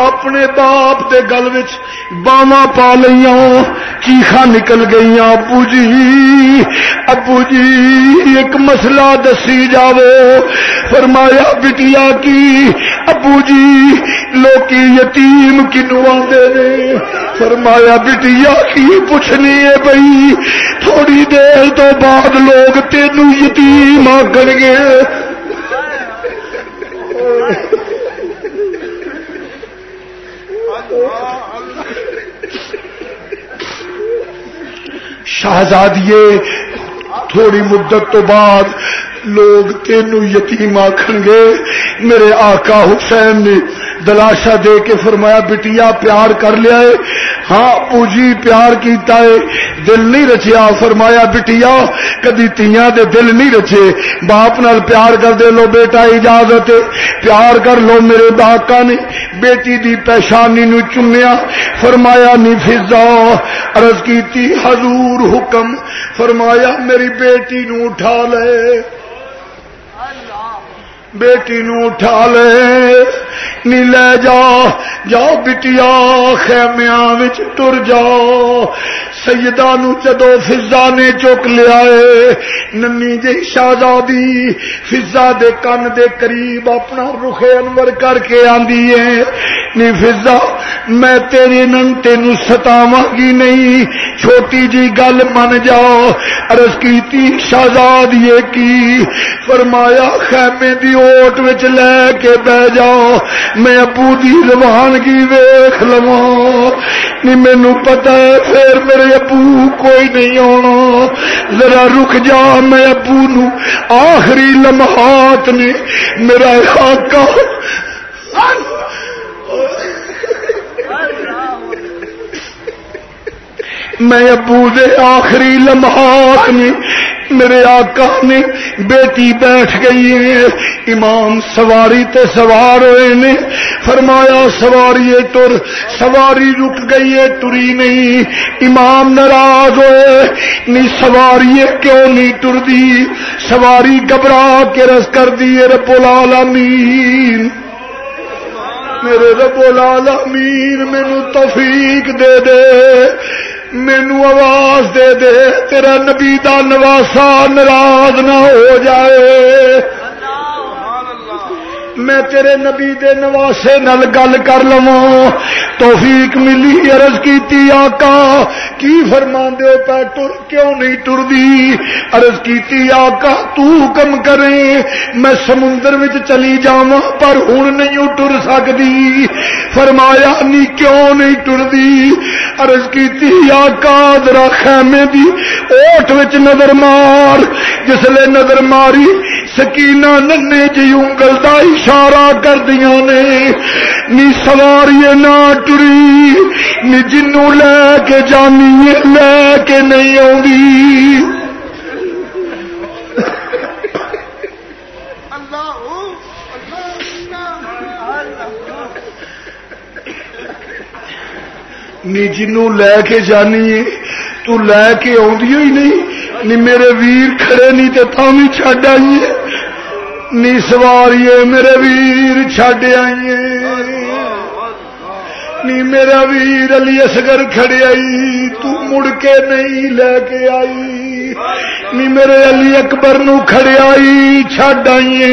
اپنے باپ دے گل باوا پا لیا چیخا نکل گئی ابو جی ابو جی ایک مسئلہ دسی جاو فرمایا، بٹیا کی؟ ابو جی لوکی یتیم کنو آدھے فرمایا، بٹیا کی پوچھنی ہے بھائی تھوڑی دیر تو بعد لوگ تینوں یتیم آ گے۔ شہزادیے تھوڑی مدت تو بعد لوگ تینو یتیم آخر گے۔ میرے آقا حسین نے دلاشا دے کے فرمایا، بٹیا پیار کر لیا ہے۔ ہاں پوجی پیار کیتا ہے۔ دل نہیں رچیا، فرمایا، بٹیا، کدی تیاں دے دل نہیں رچے۔ باپ نال پیار کر دے لو بیٹا، اجازت پیار کر لو میرے باقا نے۔ بیٹی دی پیشانی نو چومیا فرمایا، نی فضا۔ عرض کیتی، حضور حکم۔ فرمایا، میری بیٹی نو اٹھا لے۔ بیٹی نو اٹھا لے۔ نی لے جا جاؤ بٹیا خیمیا تر جاؤ سیدہ نو جدو فضا نے چک لیا ننی جی شہزادی فضا دے کن دے قریب اپنا رخ انور کر کے آندی ہے نی فضا میں تیرے نن تین ستاوا گی نہیں چھوٹی جی گل من جاؤ ارس کی شہزاد یہ کی فرمایا خیمے دی اوٹ وچ لے کے بہ جاؤ میں ابو دی روانگی ویخ لوا نی مینو پتا ہے پھر میرے ابو کوئی نہیں آنا۔ ذرا رک جا میں ابو نو آخری لمحات نے میرا خاکہ۔ میں ابو دے آخری لمحات نے میرے آقا نے بیٹی بیٹھ گئی ہے۔ امام سواری تے سوار ہوئے نے۔ فرمایا، سواری تر، سواری رک گئی ہے، تری نہیں۔ امام ناراض ہوئے۔ نی سواری کیوں نہیں ٹر دی سواری گھبرا کے رس کر دی رب العالمین۔ میرے رب العالمین مینو توفیق دے دے۔ مینو آواز دے دے تیرا نبی دا نواسا ناراض نہ ہو جائے۔ میں تیرے نبی دے نواسے نل گل کر لوا توفیق ملی ارض کی آقا، کی فرما دے پہ ٹر کیوں نہیں ٹر دی ارض کی آقا، تو کم کرے میں سمندر وچ چلی جاواں، پر ہن نہیں ٹر سکتی فرمایا، نی کیوں نہیں ٹر دی ارض کی آقا، ذرا خیمے دی اوٹ وچ نظر مار۔ جس لے نظر ماری، سکینہ ننے جی انگل دا اشارہ کر دیا نے، نی سواری نہ ٹری، نی جنو لے کے جانی لے کے نہیں آئی نی جنو لے کے جانی تو لے کے آدھی ہی نہیں۔ نی میرے ویر کھڑے نہیں تے تھی چڈ آئیے اپنی سواری میرے ویر چڈ آئیے۔ نی میرا ویر علی اصغر کھڑے آئی تو مڑ کے نہیں لے کے آئی نی میرے علی اکبر نو کھڑے آئی چڈ آئیے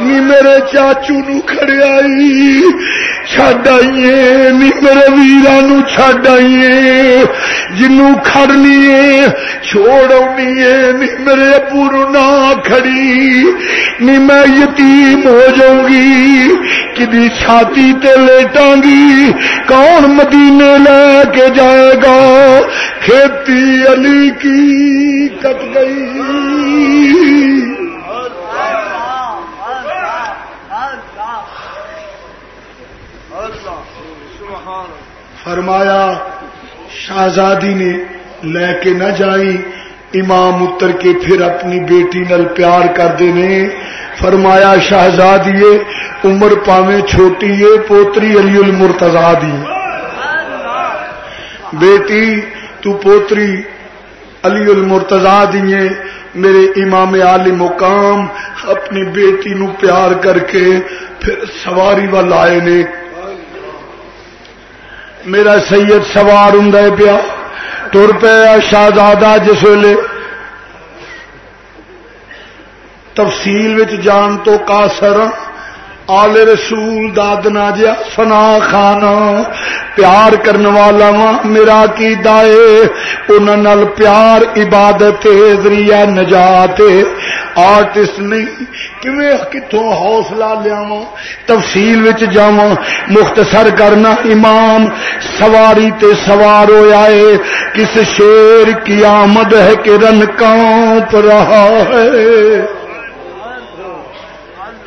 نی میرے چاچو نو کھڑے آئی چڈ آئیے نی میرے ویران چڈ آئیے، جنو کھڑنی ہے چھوڑ آنی ہے نی میرے ابو نہ کھڑی، نی میں یتیم ہو جاؤں گی کدی چھاتی تے لیٹاں گی کون مدینے لے کے جائے گا؟ کھیتی علی کی کٹ گئی۔ فرمایا، شہزادی نے لے کے نہ جائی امام اتر کے پھر اپنی بیٹی نل پیار کر دینے فرمایا، شہزادی عمر پاوے چھوٹی ہے، پوتری علی المرتضا دی۔ بیٹی، تو پوتری علی المرتضا دیے میرے امام علی مقام اپنی بیٹی نو پیار کر کے پھر سواری وال آئے نے۔ میرا سید سوار ہوں پیا۔ تر پیا شہزادہ جس ویلے تفصیل جان تو کا سر آل رسول داد جا سنا خانا پیار کرنے والا وا میرا کی دائے؟ انہوں پیار، عبادت، ذریعہ، نجات، آرٹسٹ نہیں کتوں حوصلہ لیا تفصیل جا مختصر کرنا امام، سواری تے سوار ہو آئے کس شیر کی آمد ہے کہ رن کانپ رہا ہے؟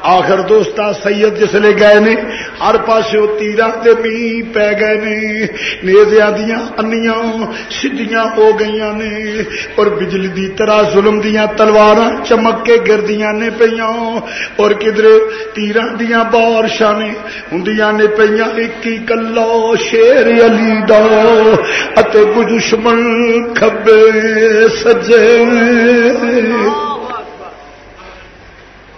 آخر دوست سید جسے گئے نے، ہر پاس تیران دے می پی گئے نے۔ نیزیا دیا انیاں سدیاں ہو گئی نے۔ اور بجلی دی طرح ظلم دیا تلوار چمک کے گردیاں نے پہ اور کدھر تیران دیا بارشاں نے ہوں نے پہ ایک ہی کلو شیر علی دا اتے دشمن کھبے سجے۔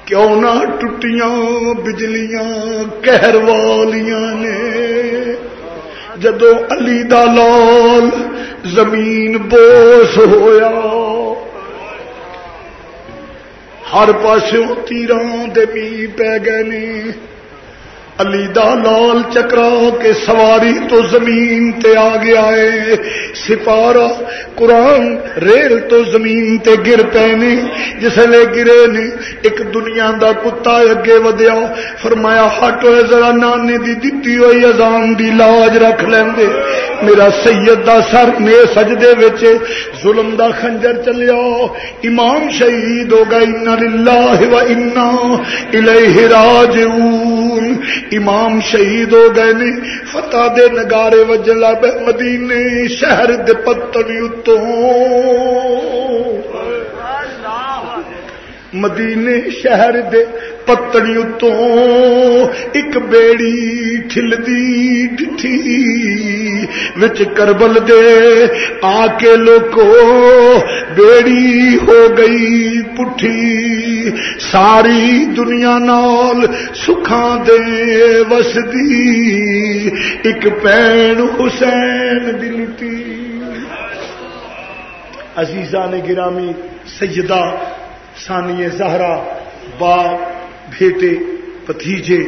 کیوں نہ ٹوٹیاں بجلیاں کہر والیاں نے جدو علی دال زمین بوس ہویا ہر پاسوں تیران دے می پی گئے نے علی دا لال چکرا کے سواری تو زمین تے آ گیا ہے۔ سپارا قرآن ریل تو زمین تے گر پے نے جسے گرے نے ایک دنیا دا کتا اگے ودیا۔ فرمایا، ہٹ ہوئے، ذرا نانے دی دتی ہوئی ازان دی لاج رکھ لیندے میرا سید دا سر نے سجدے وچ ظلم دا خنجر چلیا۔ امام شہید ہو گئے ان للہ و انا الیہ راجعون۔ امام شہید ہو گئے نے، فتح دے نگارے وجلا مدینے شہر دے پتنی اتوں مدینے شہر دے پتڑی تو ایک بیڑی ٹھلدی ڈٹھی وچ کربل دے آ کے لوکو بیڑی ہو گئی پٹھی ساری دنیا نال سکھان دے وسدی ایک پین حسین دلتی عزیزہ نے گرامی، سیدہ سانی زہرا باپ بیٹے پتیجے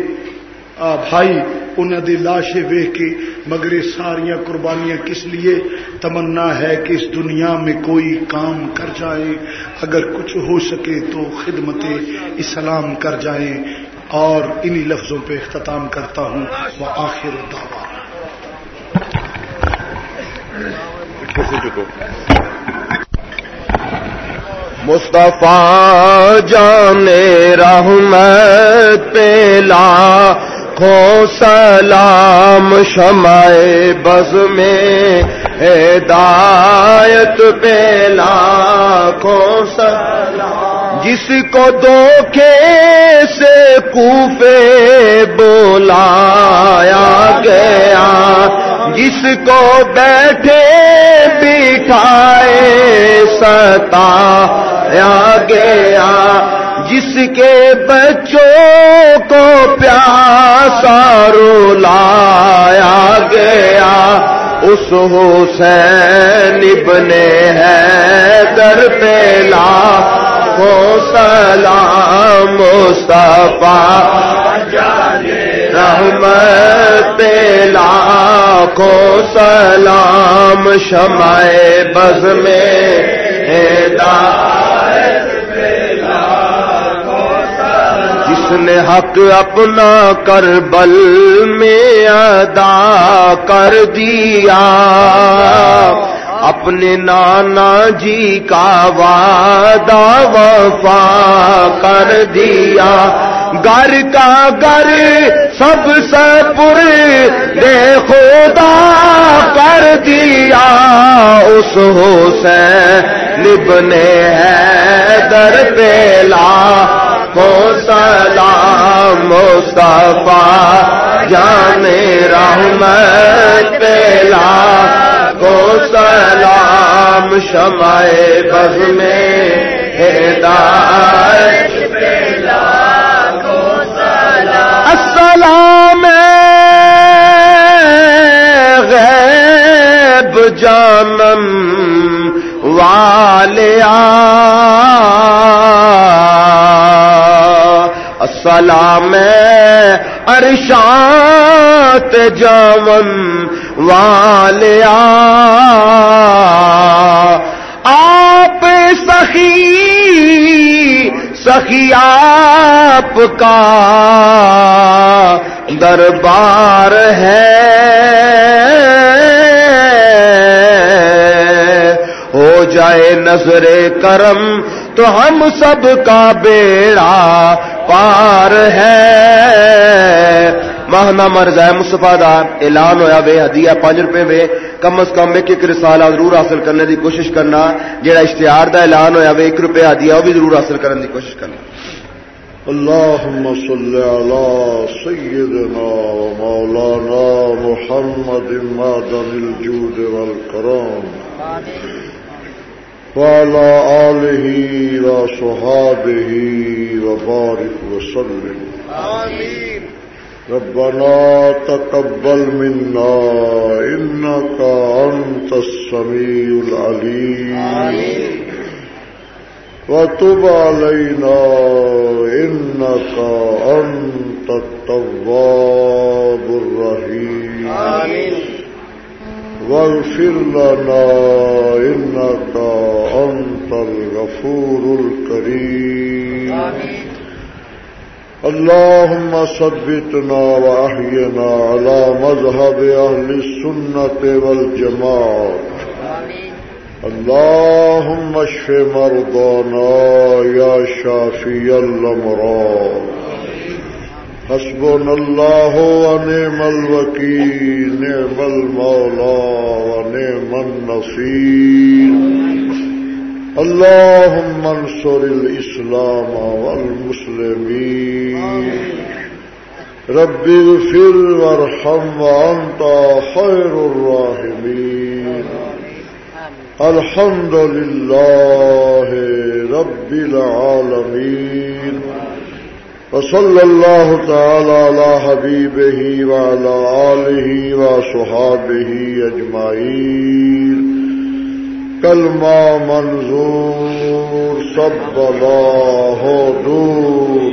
بھائی انہوں نے لاشے ویخ کے مگر یہ ساریا قربانیاں کس لیے؟ تمنا ہے کہ اس دنیا میں کوئی کام کر جائے، اگر کچھ ہو سکے تو خدمت اسلام کر جائیں اور انہی لفظوں پہ اختتام کرتا ہوں۔ وہ آخر دعوا مصطفیٰ جان رحمت پیلا کھو سلام شمع بز میں ہدایت پیلا کھو سلام۔ جس کو دھوکے سے کوفے بولایا گیا جس کو بیٹھے بٹھائے ستا گیا جس کے بچوں کو پیاسا لایا گیا اس حسین ابن ہے در پیلا کو سلام مصطفیٰ۔ رحمت کو سلام شمع بز میں جس نے حق اپنا کر بل میں ادا کر دیا، اپنے نانا جی کا وعدہ وفا کر دیا۔ گر کا گر سب سے پر دے خدا کر دیا اس حسین لبنے ہے در پیلا کو سلام مصطفیٰ جان رحمت پیلا کو سلام شمع بز میں ہدایت جانم والیا السلام ارشات جامن والیا آپ سخی سخی آپ کا دربار ہے۔ ہو جائے نظر کرم تو ہم سب کا بیڑا پار ہے۔ ماہنا مرزا مصطفیٰ دا اعلان ہویا وے، ہدیہ پانچ روپے وے۔ کم از کم ایک ایک رسالہ ضرور حاصل کرنے دی کوشش کرنا، جیڑا اشتہار دا اعلان ہویا وے، ایک روپے ہدیہ وہ بھی ضرور حاصل کرنے دی کوشش کرنا۔ اللهم صل على سيدنا ومولانا محمد مادن الجود والكرام. وعلى آله وصحابه وبارك وسلم. آمين ربنا تقبل منا إنك أنت السميع العليم. آمين وتب علينا إنك أنت التواب الرحيم آمين واغفر لنا إنك أنت الغفور الكريم آمين اللهم ثبتنا وأحينا على مذهب أهل السنة والجماعة اللهم اشف مرضانا يا شافي الأمراض حسبنا الله ونعم الوكيل، نعم المولى ونعم النصير. اللهم انصر الإسلام والمسلمين. رب اغفر وارحم وأنت خير الراحمين. الحمد لله رب العالمين وصلى الله تعالى على حبيبه وعلى آله وصحابه أجمعين کلمہ منظور سب بلا ہو دور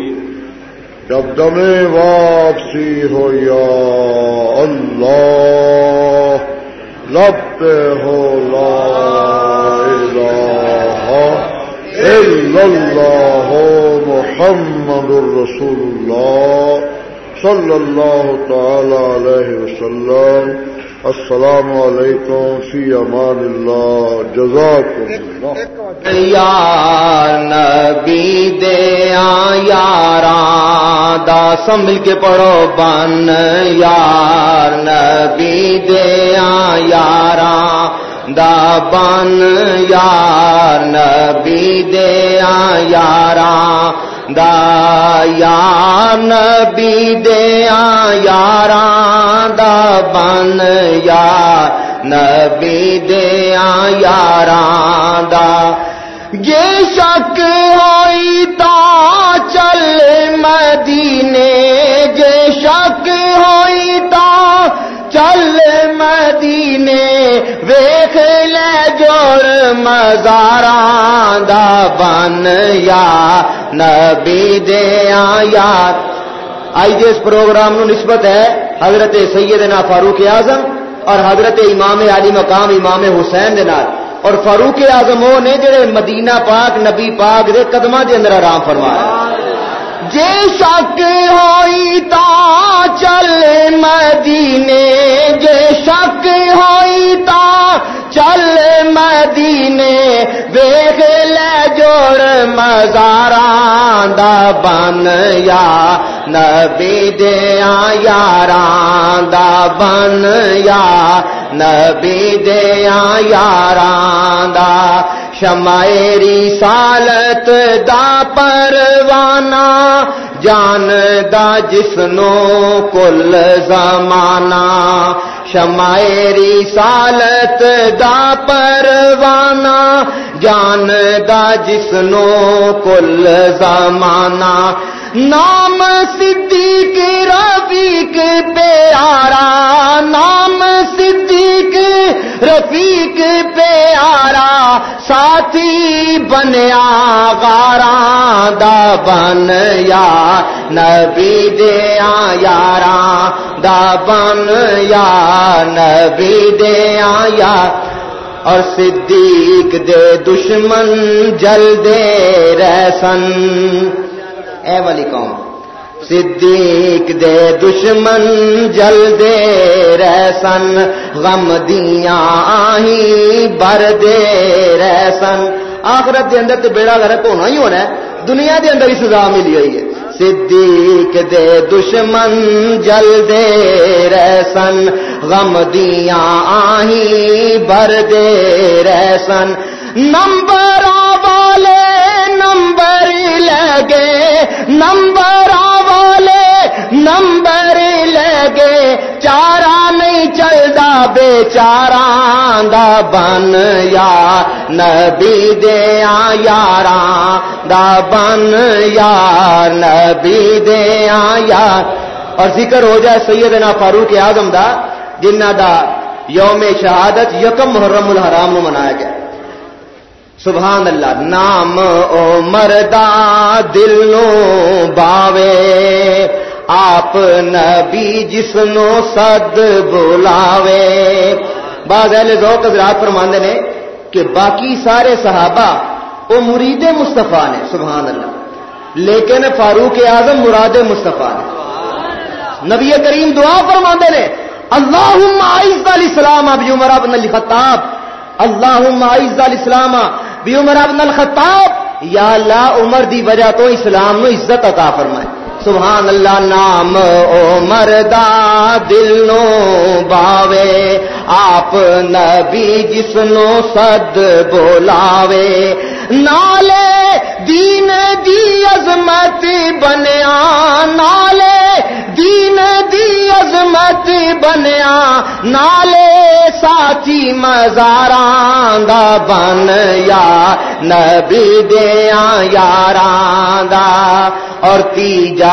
جب دمے واپسی ہو یا اللہ لب ہو لا الہ الا اللہ محمد الرسول اللہ صلی اللہ تعالی علیہ وسلم السلام علیکم فی امان اللہ، جزاکم یا نبی دیا یار دا سنبھل کے پڑھو بن. یار نبی دیا یار دا بن. یار نبی دیا یار دا یا نبی دیا یاراں دا بن یا نبی دیا یاراں دا یہ شک ہوئی تا چل مدینے مدینے ویخ لے جوڑ مزاراں دا بن یا نبی دیا یار آئی جی اس پروگرام نو نسبت ہے حضرت سیدنا فاروق اعظم اور حضرت امام علی مقام امام حسین دے نال۔ اور فاروق اعظم وہ نے جڑے مدینہ پاک، نبی پاک دے قدمہ دے اندر آرام فرمایا۔ جے شک ہوئی تا چل مدینے جے شک ہوئی تا چل مدینے ویخ لے جوڑ مزاراں دا بن یا نبی دیا یاراں دا بن یا نبی دیا یاراں دا شمائری سالت دا پروانہ جان دا جسنو کل زمانہ۔ شمائری سالت دا پروانہ، جان دا جسنو کل زمانہ۔ نام صدیق رفیق پیارا، نام صدیق رفیق پیارا، ساتھی بنیا غارا دا بن یا نبی دیا یارا دا بن یا نبی دیا یار اور صدیق دے دشمن جل دے رسن اے والی قوم، صدیق دے دشمن جل دے رسن غم دیاں آہی بر دے رسن آخرت دے اندر تے بیڑا غرق ہونا ہی ہونا ہے۔ دنیا دے اندر ہی سزا ملی ہوئی ہے۔ صدیق دے دشمن جل دے رسن، غم دیاں آہی بر دے رسن۔ نمبر والے نمبر لگے، نمبر والے نمبر لگے۔ چارا نہیں چلتا بے دا بن یا نبی دیا یار دا بن یا نبی دیا یار اور ذکر ہو جائے سیدنا فاروق اعظم دا جنہ دا یوم شہادت یکم محرم الحرام منایا گیا سبحان اللہ نام او مردا دل نو باوے آپ نبی جسنو سد بلاوے۔ بعض اہل ذوق حضرات فرماندے نے کہ باقی سارے صحابہ وہ مرید مصطفیٰ نے، سبحان اللہ۔ لیکن فاروق اعظم مراد مصطفیٰ نے۔ نبی کریم دعا فرماندے نے، اللہم عز الاسلام ابی عمر ابن الخطاب۔ اللہم عز الاسلام ابی عمر ابن الخطاب۔ یا اللہ عمر دی وجہ تو اسلام نو عزت عطا فرمائے۔ سبحان اللہ نام او مردا دل نو باوے، آپ نبی جس نو سد بولاوے نالے دین دی عظمت بنیا، نالے دین دی عظمت بنیا۔ نالے ساتھی مزاراں دا بن یا نبی دیا یاراں دا۔ اور تیجا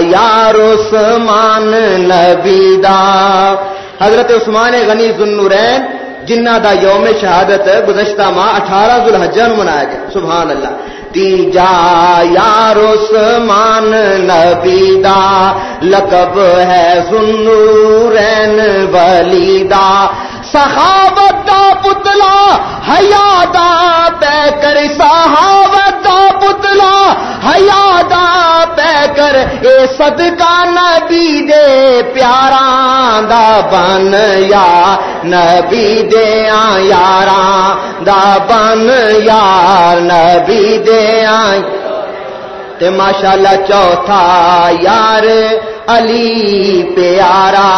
یار عثمان نبی دا۔ حضرت عثمان غنی ذنورین جنہ دا یوم شہادت گزشتہ ماہ اٹھارہ ذوالحجہ منایا گیا۔ سبحان اللہ۔ تیجا یار عثمان نبی دا۔ لقب ہے ذنورین ولیدا سخاوت دا پتلا حیا دا پہ کر صحاوت دا پتلا حیا دا پہ کر اے صدقہ نبی دے پیاراں دا بن یا نبی دے یاراں دا بن یار نبی دے تے ماشاءاللہ چوتھا یار علی پیارا۔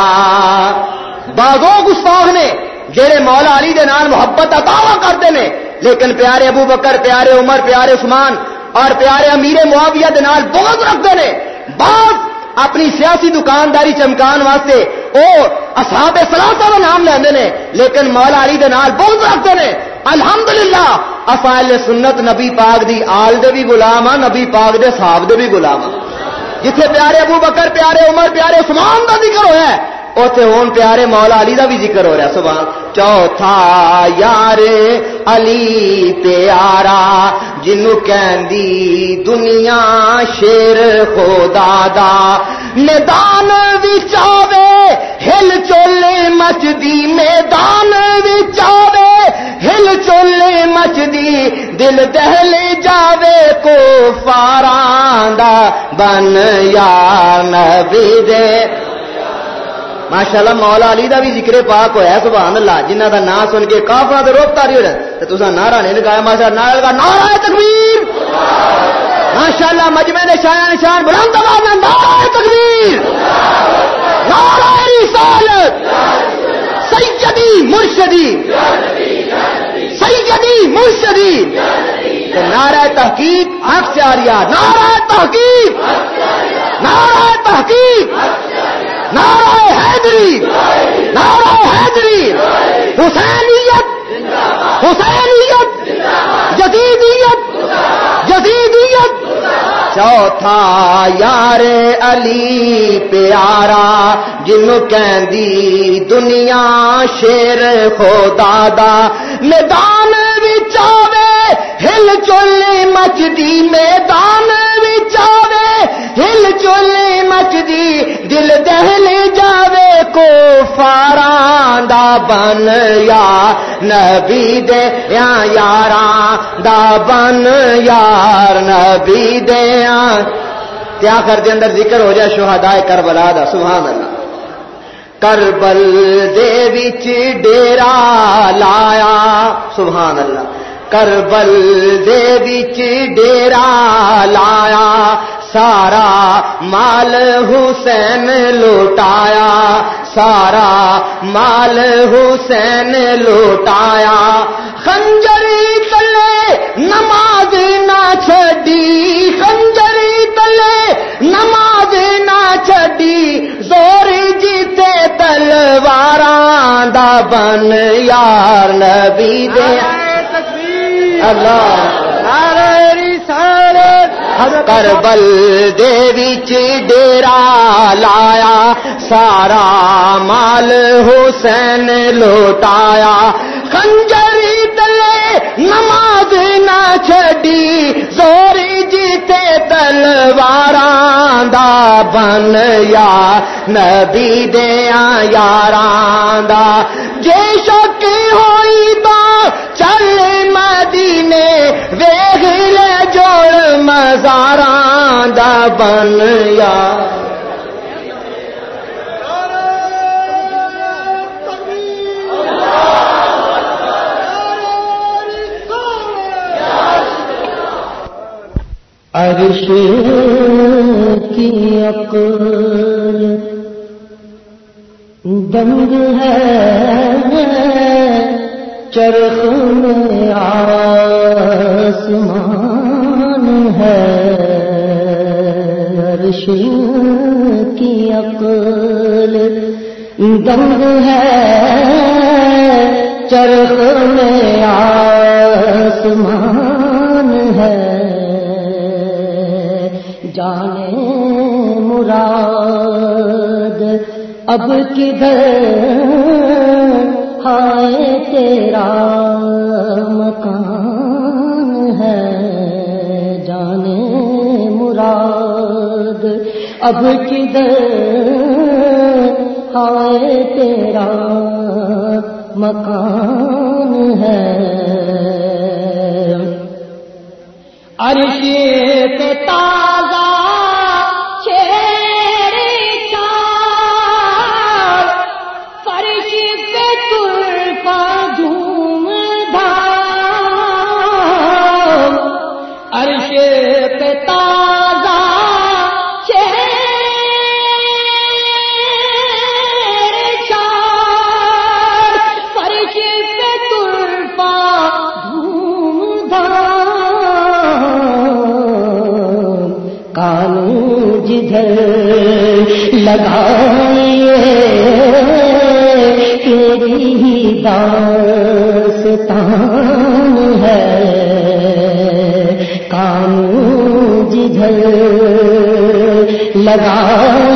باغوں گستاخ نے جہے مولا علی دے نال محبت کا دعوی کرتے ہیں لیکن پیارے ابو بکر، پیارے عمر، پیارے عثمان اور پیارے امیر معاویہ دے نال بغض رکھتے ہیں بعض اپنی سیاسی دکانداری چمکان واسطے وہ اصحاب سلاسہ کا نام لیندے نے، لیکن مولا علی دے نال بغض رکھتے ہیں الحمدللہ افائل سنت نبی پاک دی آل دے بھی غلام ہاں نبی پاک دے صحاب دے بھی غلام ہاں۔ جتھے پیارے ابو بکر، پیارے عمر، پیارے عثمان کا ذکر ہوا ہے اتے ہوں پیارے مولا علی دا بھی ذکر ہو رہا سبحان۔ چوتھا یار علی پیارا جنو کہندی دنیا شیر خدا دا۔ میدان وچ آوے، ہل چولے مچدی میدان وچ آوے، ہل چولے مچدی دل دہل جاوے کو فاران دا بن یا نبی دے۔ ماشاءاللہ مولا علی دا بھی ذکر پاک ہویا سبحان اللہ جنہ دا نام سن کے کافرہ تے روک تاری ہو رہا تے تساں نعرہ نہیں لگایا، ماشاءاللہ، نعرہ لگا، نعرہ تکبیر۔ ماشاءاللہ، مجمع نے شایا نشان بلند آواز میں، نعرہ تکبیر۔ نعرہ رسالت۔ سیدی مرشدی۔ سیدی مرشدی۔ نعرہ تحقیق، حق سے آ رہا نعرہ تحقیق۔ نعرہ تحقیق۔ نعرہ حیدری. نعرہ حیدری. حسینیت. حسینیت. جدیدیت. جدیدیت. چوتھا یار علی پیارا جنو کہندی دنیا شیر خدا دا میدان وچ آوے ہل چولے مچدی میدان وچ ہل چولے مچدی دل دہل جاوے کو فاران دا بن یا نبی دے یا یاراں دا بن یار نبی دے کیا کر دے اندر ذکر ہو جائے شہدائے کربلا دا سبحان اللہ کربل دے وچ ڈیرا لایا سبحان اللہ کربل دے وچ ڈیرا لایا، سارا مال حسین لوٹایا، سارا مال حسین لوٹایا۔ خنجری تلے نماز نہ چھڈی خنجری تلے نماز نہ چھڈی، زور جیتے تلواراں دا بن یار نبی دے۔ اللہ۔ کربل ڈیرا لایا سارا مال حسین لوٹایا۔ خنجری تلے نماز نہ چھڈی زوری جیتے تلواراں دا بن یا نبی دیا یار جے شک ہوئی تو چل مدینے ویگ لے جوڑ مزاراں دا بن یا۔ عرش کی عقل دنگ ہے۔ چرخ میں آسمان ہے عرش کی عقل دنگ ہے۔ چرخ میں آسمان ہے۔ جانے مراد اب کدھر ہائے تیرا مکان ہے جانے مراد۔ اب کدھر ہائے تیرا مکان ہے؟ عرش پہ لگا۔